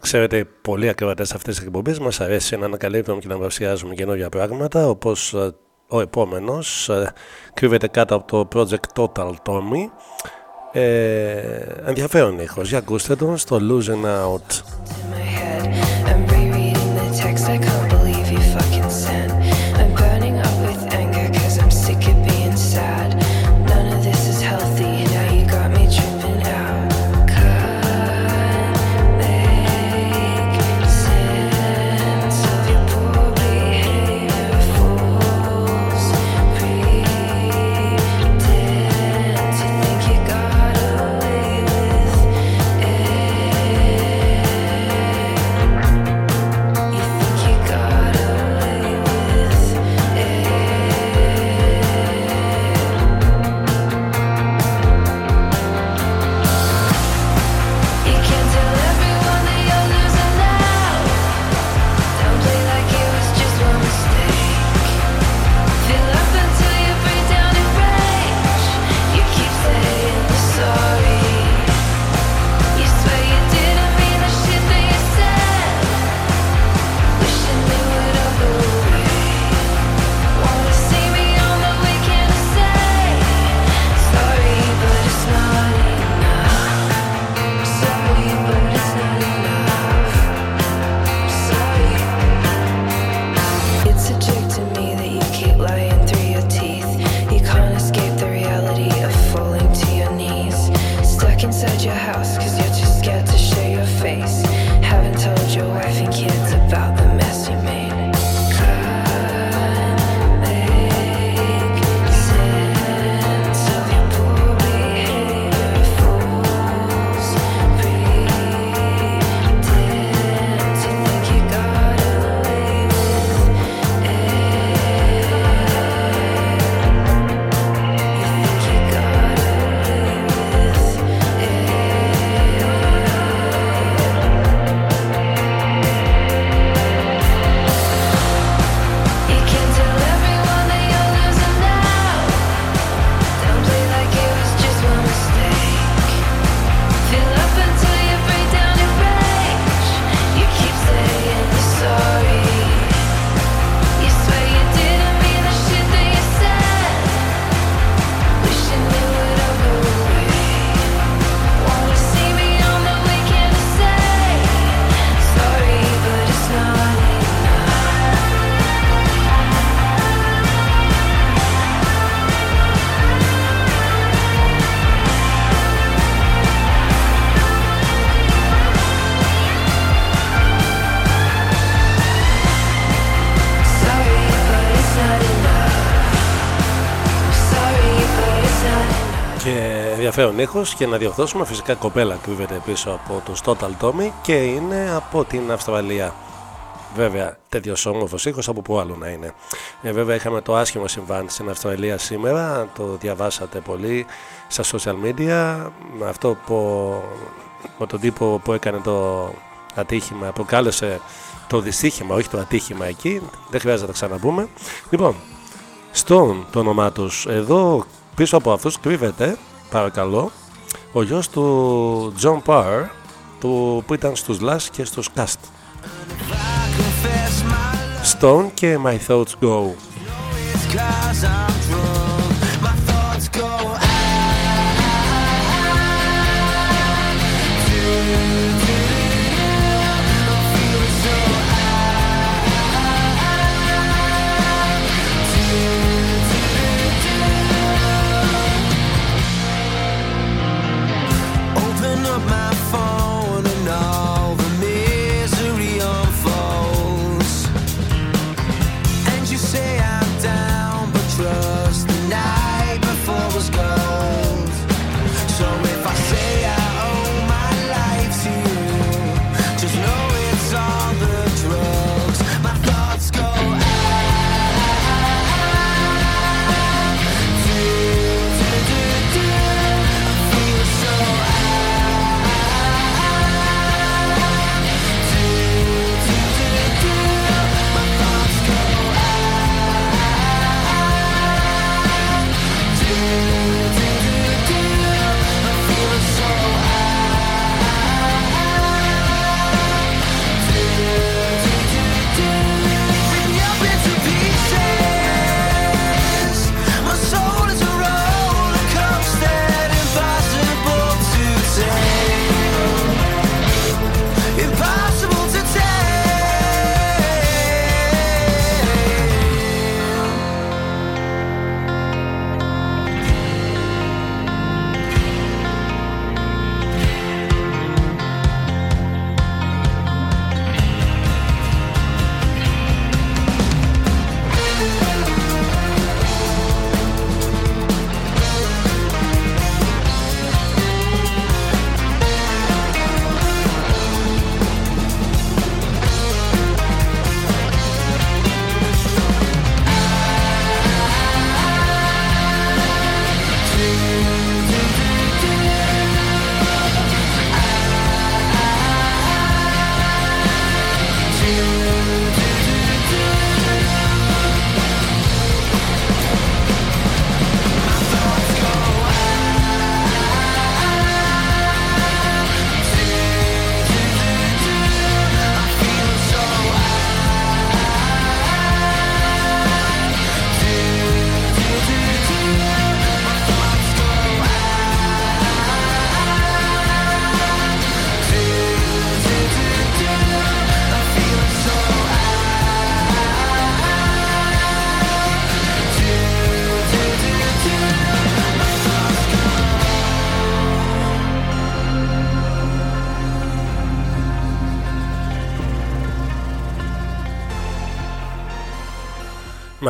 Ξέρετε, πολλοί ακροατές αυτέ της εκπομπής μας αρέσει να ανακαλύπτουμε και να παρουσιάζουμε καινούργια πράγματα. Όπως ε, ο επόμενος ε, κρύβεται κάτω από το Project Total Tommy. Ε, ενδιαφέρον ήχος, για ακούστε τον στο Losing Out. Και ενδιαφέρον ήχο και να διορθώσουμε φυσικά κοπέλα κρύβεται πίσω από το Total Tommy και είναι από την Αυστραλία. Βέβαια, τέτοιος όμορφος ήχος από πού άλλο να είναι. Ε, βέβαια, είχαμε το άσχημο συμβάν στην Αυστραλία σήμερα. Το διαβάσατε πολύ στα social media. Με αυτό που, με τον τύπο που έκανε το ατύχημα, προκάλεσε το δυστύχημα, όχι το ατύχημα εκεί. Δεν χρειάζεται να τα ξαναπούμε. Λοιπόν, Stone το όνομά τους. Εδώ πίσω από αυτούς κρύβεται, παρακαλώ, ο γιος του John Parr, του, που ήταν στους Last και στους Cast. Stone και My Thoughts Go.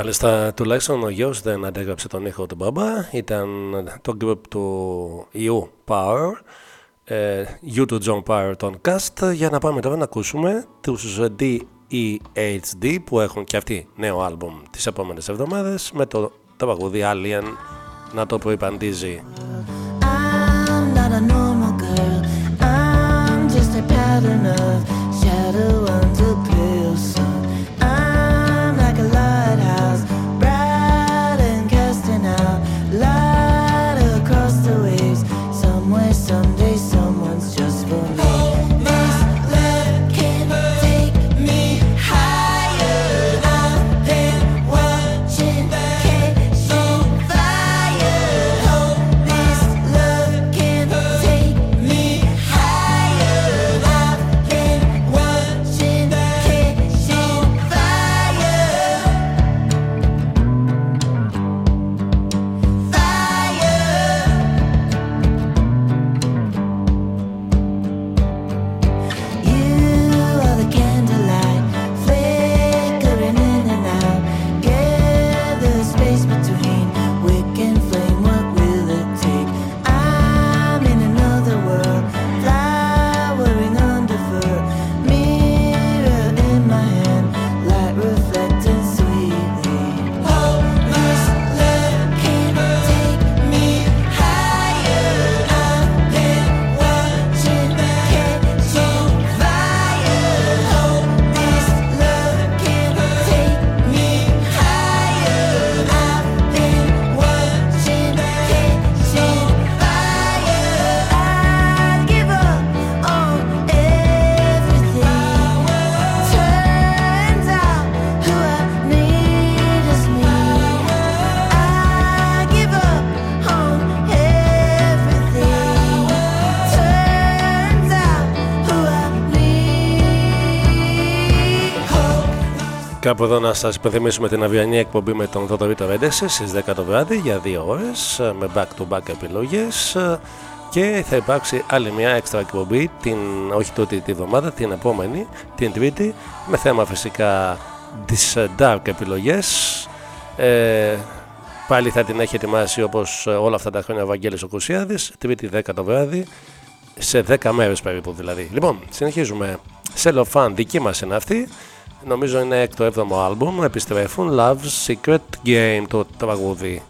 Μάλιστα, τουλάχιστον ο γιος δεν αντέγραψε τον ήχο του μπαμπά. Ήταν το group του U Power, ε, U του John Power, τον Cast. Για να πάμε τώρα να ακούσουμε τους DEHD που έχουν και αυτοί νέο άλμπουμ τις επόμενες εβδομάδες με το τραγούδι Alien να το προϋπαντίζει. I'm not a normal girl. I'm just a pattern of Κάπου εδώ να σας υπενθυμίσουμε την αυριανή εκπομπή με τον Θοδωρή Ταβέντεση στις 10 το βράδυ για δύο ώρες με back-to-back επιλογές. Και θα υπάρξει άλλη μια έξτρα εκπομπή την, όχι τούτη τη εβδομάδα, την επόμενη, την τρίτη με θέμα φυσικά τις ε, dark επιλογές. Ε, πάλι θα την έχει ετοιμάσει όπως ε, όλα αυτά τα χρόνια ο Βαγγέλης ο Κουσιάδης τρίτη 10 το βράδυ σε 10 μέρες περίπου δηλαδή. Λοιπόν συνεχίζουμε. Cellophane δική μας είναι αυτή Νομίζω είναι εκ το 7ο άλμπουμ. Επιστρέφουν Love's Secret Game το τραγούδι.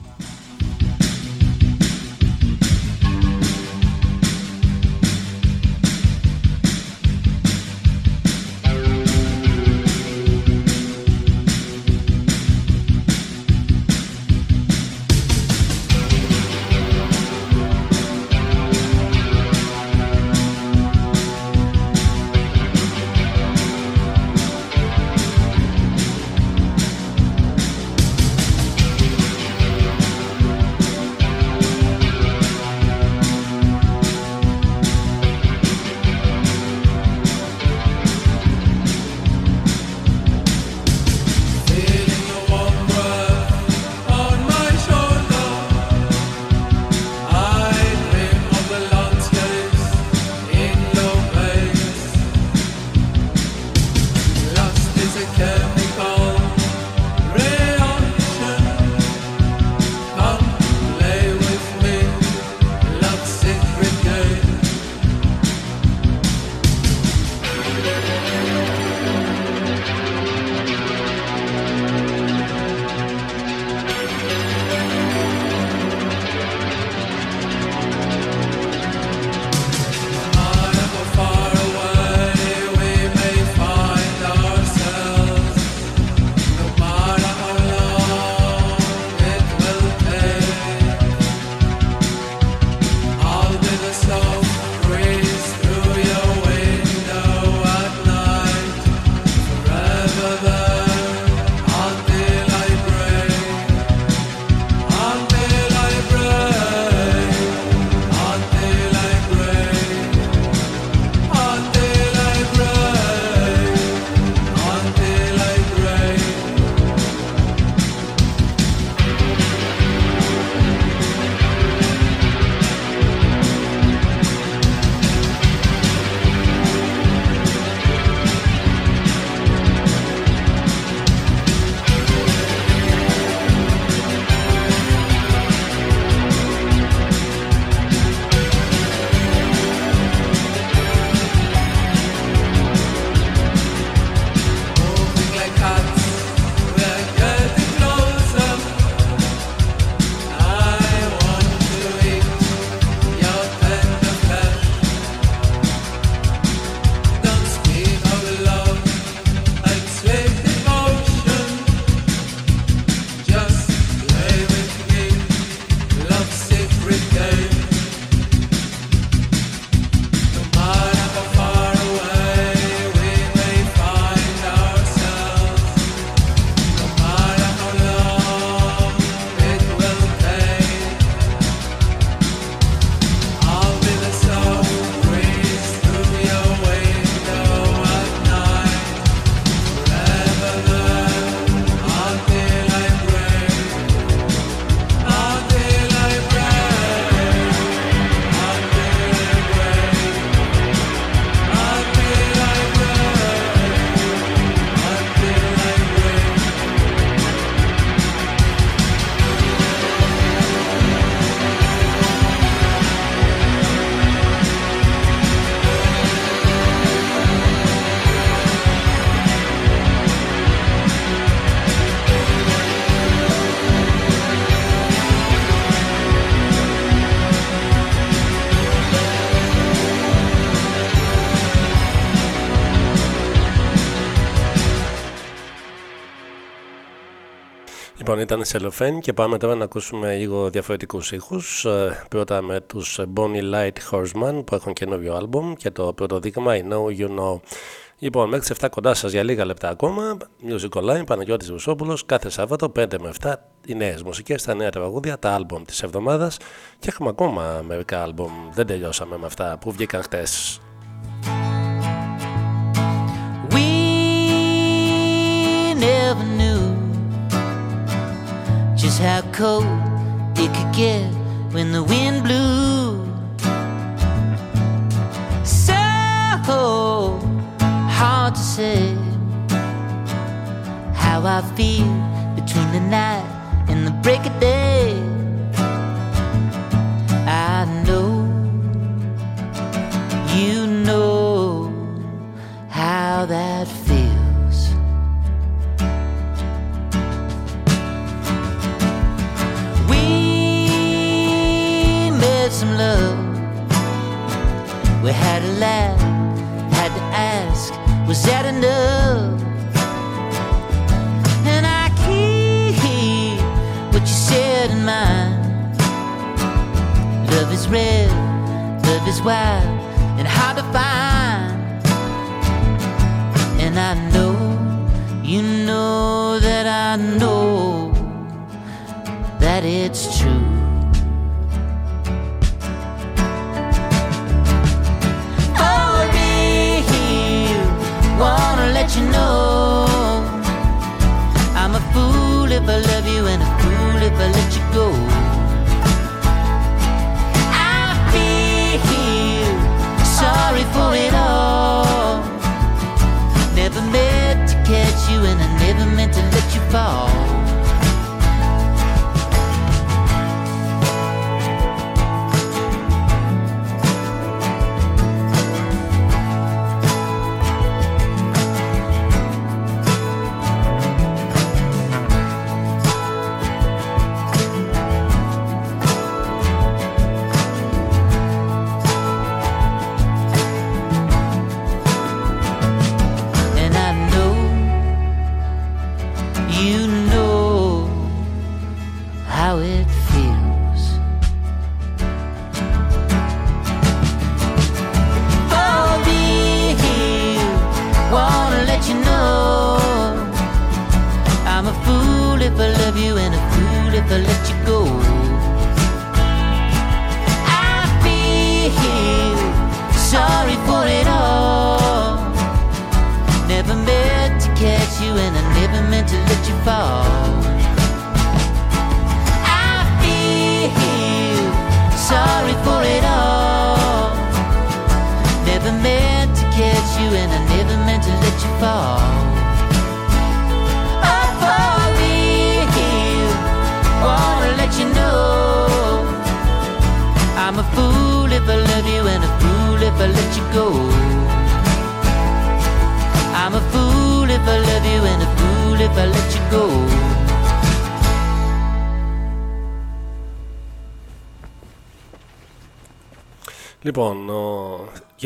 Λοιπόν, ήταν Cellophane και πάμε τώρα να ακούσουμε λίγο διαφορετικούς ήχους. Ε, Πρώτα με τους Bonnie Light Horseman που έχουν καινούριο άλμπουμ και το πρώτο δείγμα I Know You Know. Λοιπόν, μέχρι τις 7 κοντά σας για λίγα λεπτά ακόμα. Music Online, Παναγιώτης Βουσόπουλος, κάθε Σάββατο 5 με 7 οι νέες μουσικές, τα νέα τραγούδια, τα άλμπουμ της εβδομάδας και έχουμε ακόμα μερικά άλμπουμ. Δεν τελειώσαμε με αυτά που βγήκαν χτες. How cold it could get when the wind blew. So hard to say how I feel between the night and the break of day. I know you know how that feels. We had a laugh, had to ask, was that enough? And I keep what you said in mind. Love is red, love is wild, and hard to find. And I know, you know that I know that it's true. Wanna you know I'm a fool if I love you and a fool if I let you go. I feel sorry for it all. Never meant to catch you and I never meant to let you fall.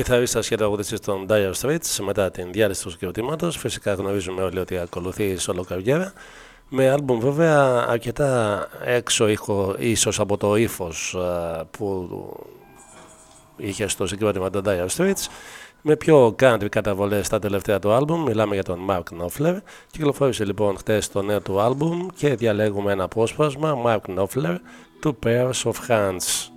Κιθαρίστας και τραγουδιστής των Dire Straits μετά την διάλυση του συγκροτήματος. Φυσικά γνωρίζουμε όλοι ότι ακολουθεί solo καριέρα με άλμπουμ βέβαια αρκετά έξω ήχο, ίσως από το ύφος α, που είχε στο συγκρότημα των Dire Straits με πιο country καταβολές στα τελευταία του άλμπουμ. Μιλάμε για τον Mark Knopfler. Κυκλοφόρησε λοιπόν χτες το νέο του άλμπουμ και διαλέγουμε ένα απόσπασμα Mark Knopfler Two Pairs of Hands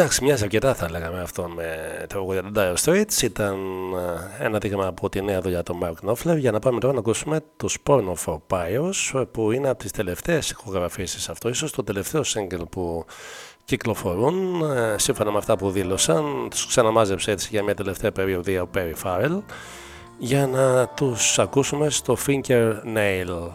εντάξει, μοιάζει αρκετά θα λέγαμε αυτό με το Dire Straits. Ήταν ε, ένα δείγμα από τη νέα δουλειά του Mark Knopfler. Για να πάμε τώρα να ακούσουμε τους Porno for Pios, που είναι από τις τελευταίες ηχογραφήσεις αυτό, ίσως το τελευταίο single που κυκλοφορούν. Ε, σύμφωνα με αυτά που δήλωσαν, τους ξαναμάζεψε έτσι για μια τελευταία περίοδο ο Perry Farrell για να τους ακούσουμε στο finger Nail.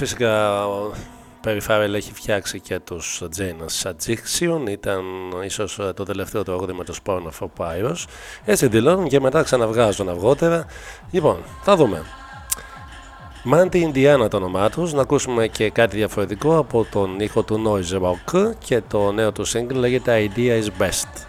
Φυσικά ο Περιφάρελ έχει φτιάξει και τους Jane's Addiction, ήταν ίσως ε, το τελευταίο τραγούδι με το Spawn of Pyros. Έτσι δηλώνουν και μετά ξαναβγάζουν αργότερα. Λοιπόν, θα δούμε. Mandy Indiana το όνομά τους, να ακούσουμε και κάτι διαφορετικό από τον ήχο του Noise Rock και το νέο του single λέγεται Idea is Best.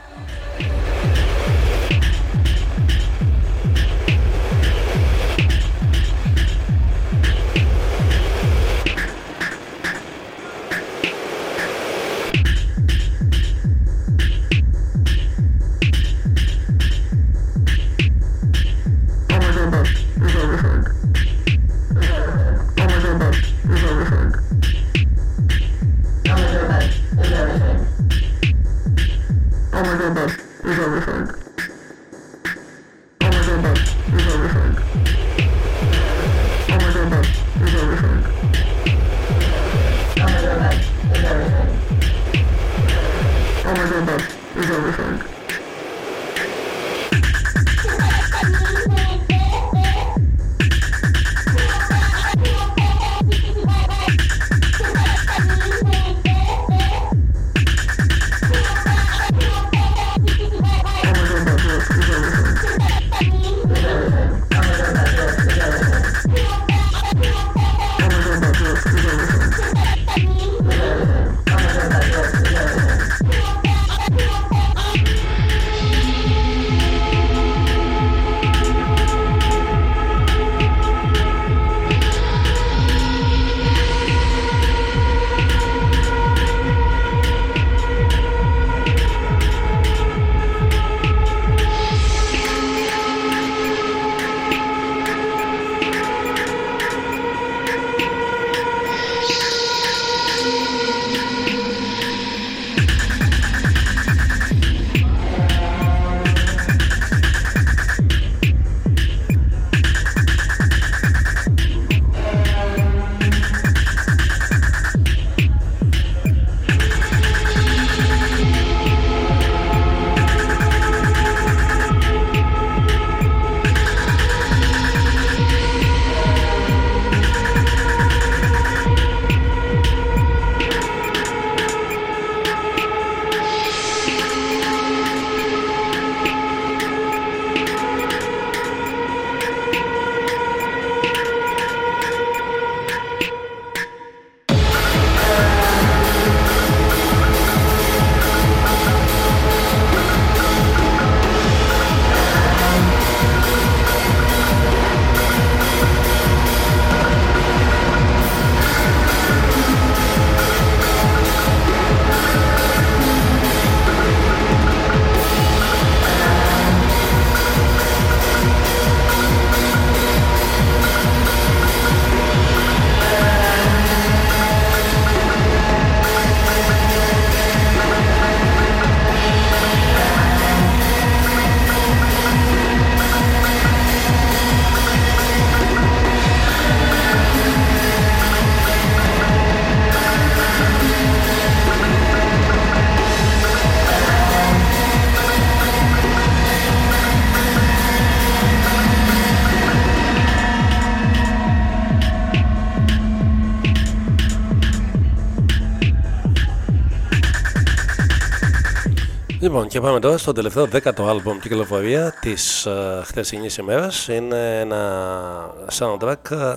Και πάμε τώρα στο τελευταίο δέκατο άλμπομ κυκλοφορία της uh, χθεσινής ημέρας. Είναι ένα soundtrack ε,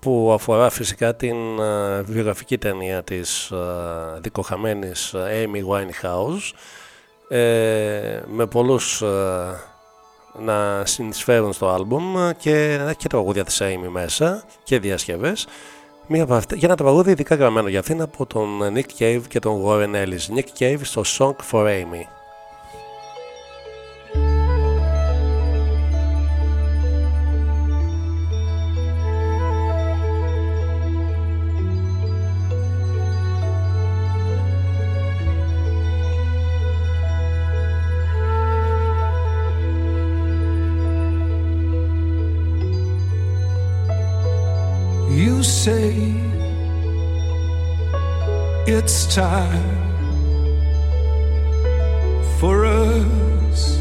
που αφορά φυσικά την uh, βιογραφική ταινία της uh, δικοχαμένης Amy Winehouse ε, με πολλούς να συνεισφέρουν στο άλμπομ και έχει και τραγούδια της Amy μέσα και διασκευές. Μία από αυτά, για ένα τραγούδι ειδικά γραμμένο για αυτήν από τον Nick Cave και τον Warren Ellis. Nick Cave στο Song for Amy. It's time for us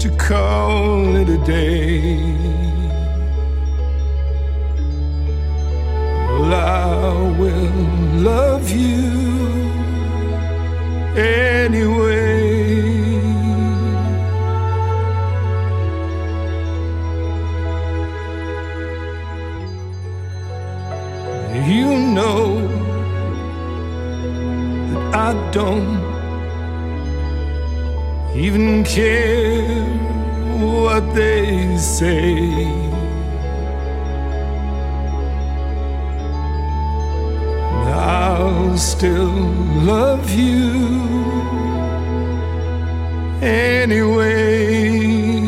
to call it a day. Well, I will love you anyway. Don't even care what they say. I'll still love you anyway,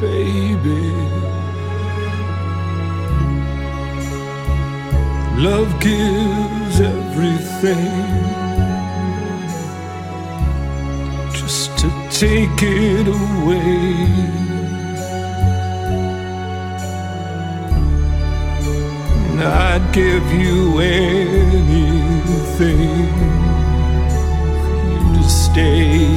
baby. Love gives everything just to take it away. I'd give you anything for you to stay.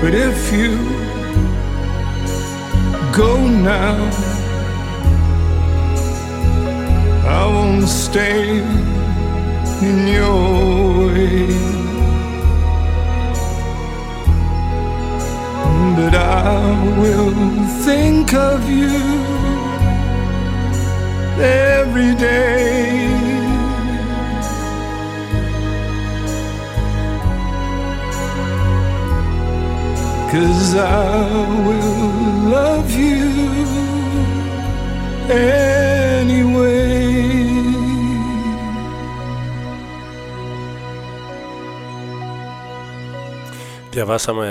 But if you go now, I won't stay in your way. But I will think of you every day. Cause I will love you anyway. Διαβάσαμε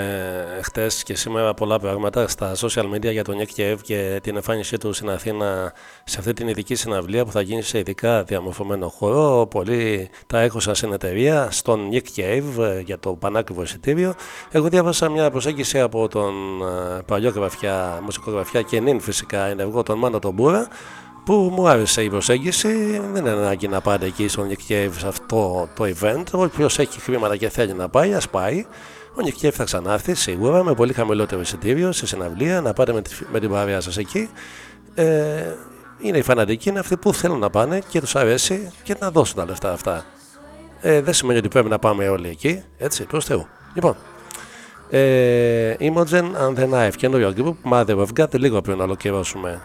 χτες και σήμερα πολλά πράγματα στα social media για τον Nick Cave και την εμφάνισή του στην Αθήνα σε αυτή την ειδική συναυλία που θα γίνει σε ειδικά διαμορφωμένο χώρο. Πολλοί τα έχωσαν στην εταιρεία, στον Nick Cave για το πανάκριβο εισιτήριο. Εγώ διάβασα μια προσέγγιση από τον ε, παλιό γραφιά, μουσικογραφιά και νυν φυσικά ενεργό τον Μάνο τον Μπούρα που μου άρεσε η προσέγγιση. Δεν είναι ανάγκη να πάτε εκεί στον Nick Cave σε αυτό το event. Όποιος έχει χρήματα και θέλει να πάει, ας πάει. Ο Νικιέφ θα ξανάρθει σίγουρα με πολύ χαμηλότερο εισιτήριο σε συναυλία να πάτε με, τη, με την παρέα σας εκεί. Ε, είναι οι φανατικοί, είναι αυτοί που θέλουν να πάνε και τους αρέσει και να δώσουν τα λεφτά αυτά. Ε, δεν σημαίνει ότι πρέπει να πάμε όλοι εκεί, έτσι, προς Θεού. Λοιπόν, ε, Imogen and the Knife, καινούριο group, Mother of God, λίγο πριν να ολοκληρώσουμε.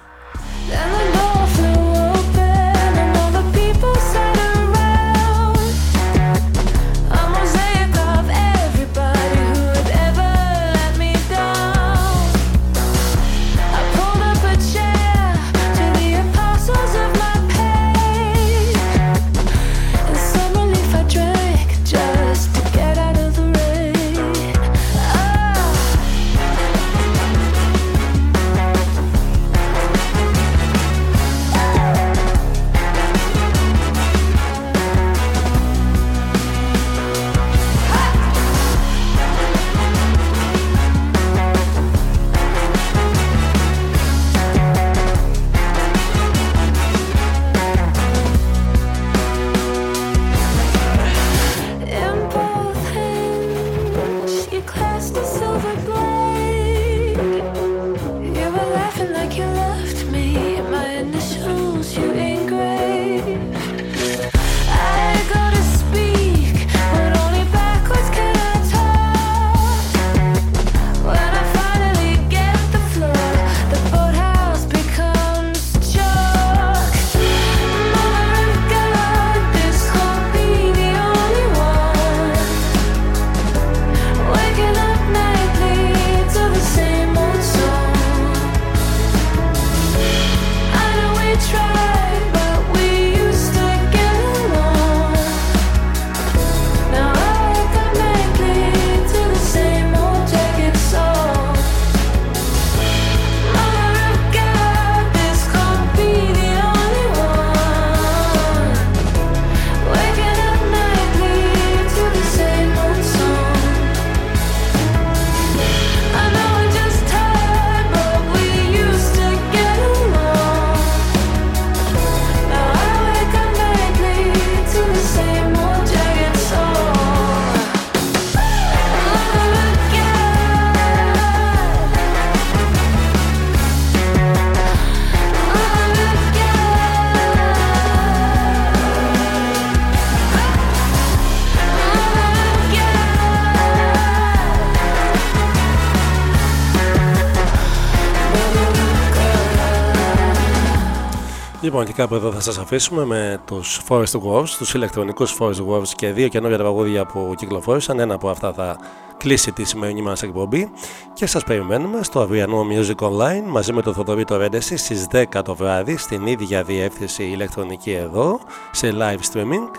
Λοιπόν, και κάπου εδώ θα σας αφήσουμε με τους Forest Wolves, τους ηλεκτρονικούς Forest Wolves και δύο καινούργια τραγούδια που κυκλοφόρησαν. Ένα από αυτά θα κλείσει τη σημερινή μας εκπομπή και σας περιμένουμε στο αυριανό Music Online μαζί με τον Θοδωρή το Ρέντεση στις 10 το βράδυ στην ίδια διεύθυνση ηλεκτρονική εδώ σε live streaming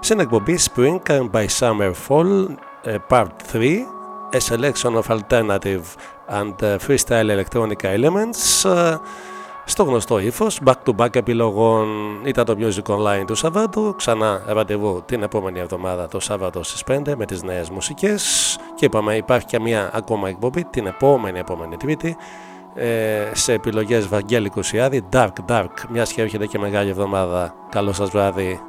στην εκπομπή Spring by Summer Fall ε, Part 3 A Selection of Alternative and ε, Freestyle Electronic Elements ε, στο γνωστό ύφος. Back to back επιλογών ήταν το Music Online του Σαββάτου. Ξανά ραντεβού την επόμενη εβδομάδα το Σάββατο στις 5 με τις νέες μουσικές. Και είπαμε, υπάρχει και μια ακόμα εκπομπή την επόμενη επόμενη Τρίτη ε, σε επιλογές Βαγγέλη Κουσιάδη Dark Dark, μιας και έρχεται και μεγάλη εβδομάδα. Καλό σας βράδυ.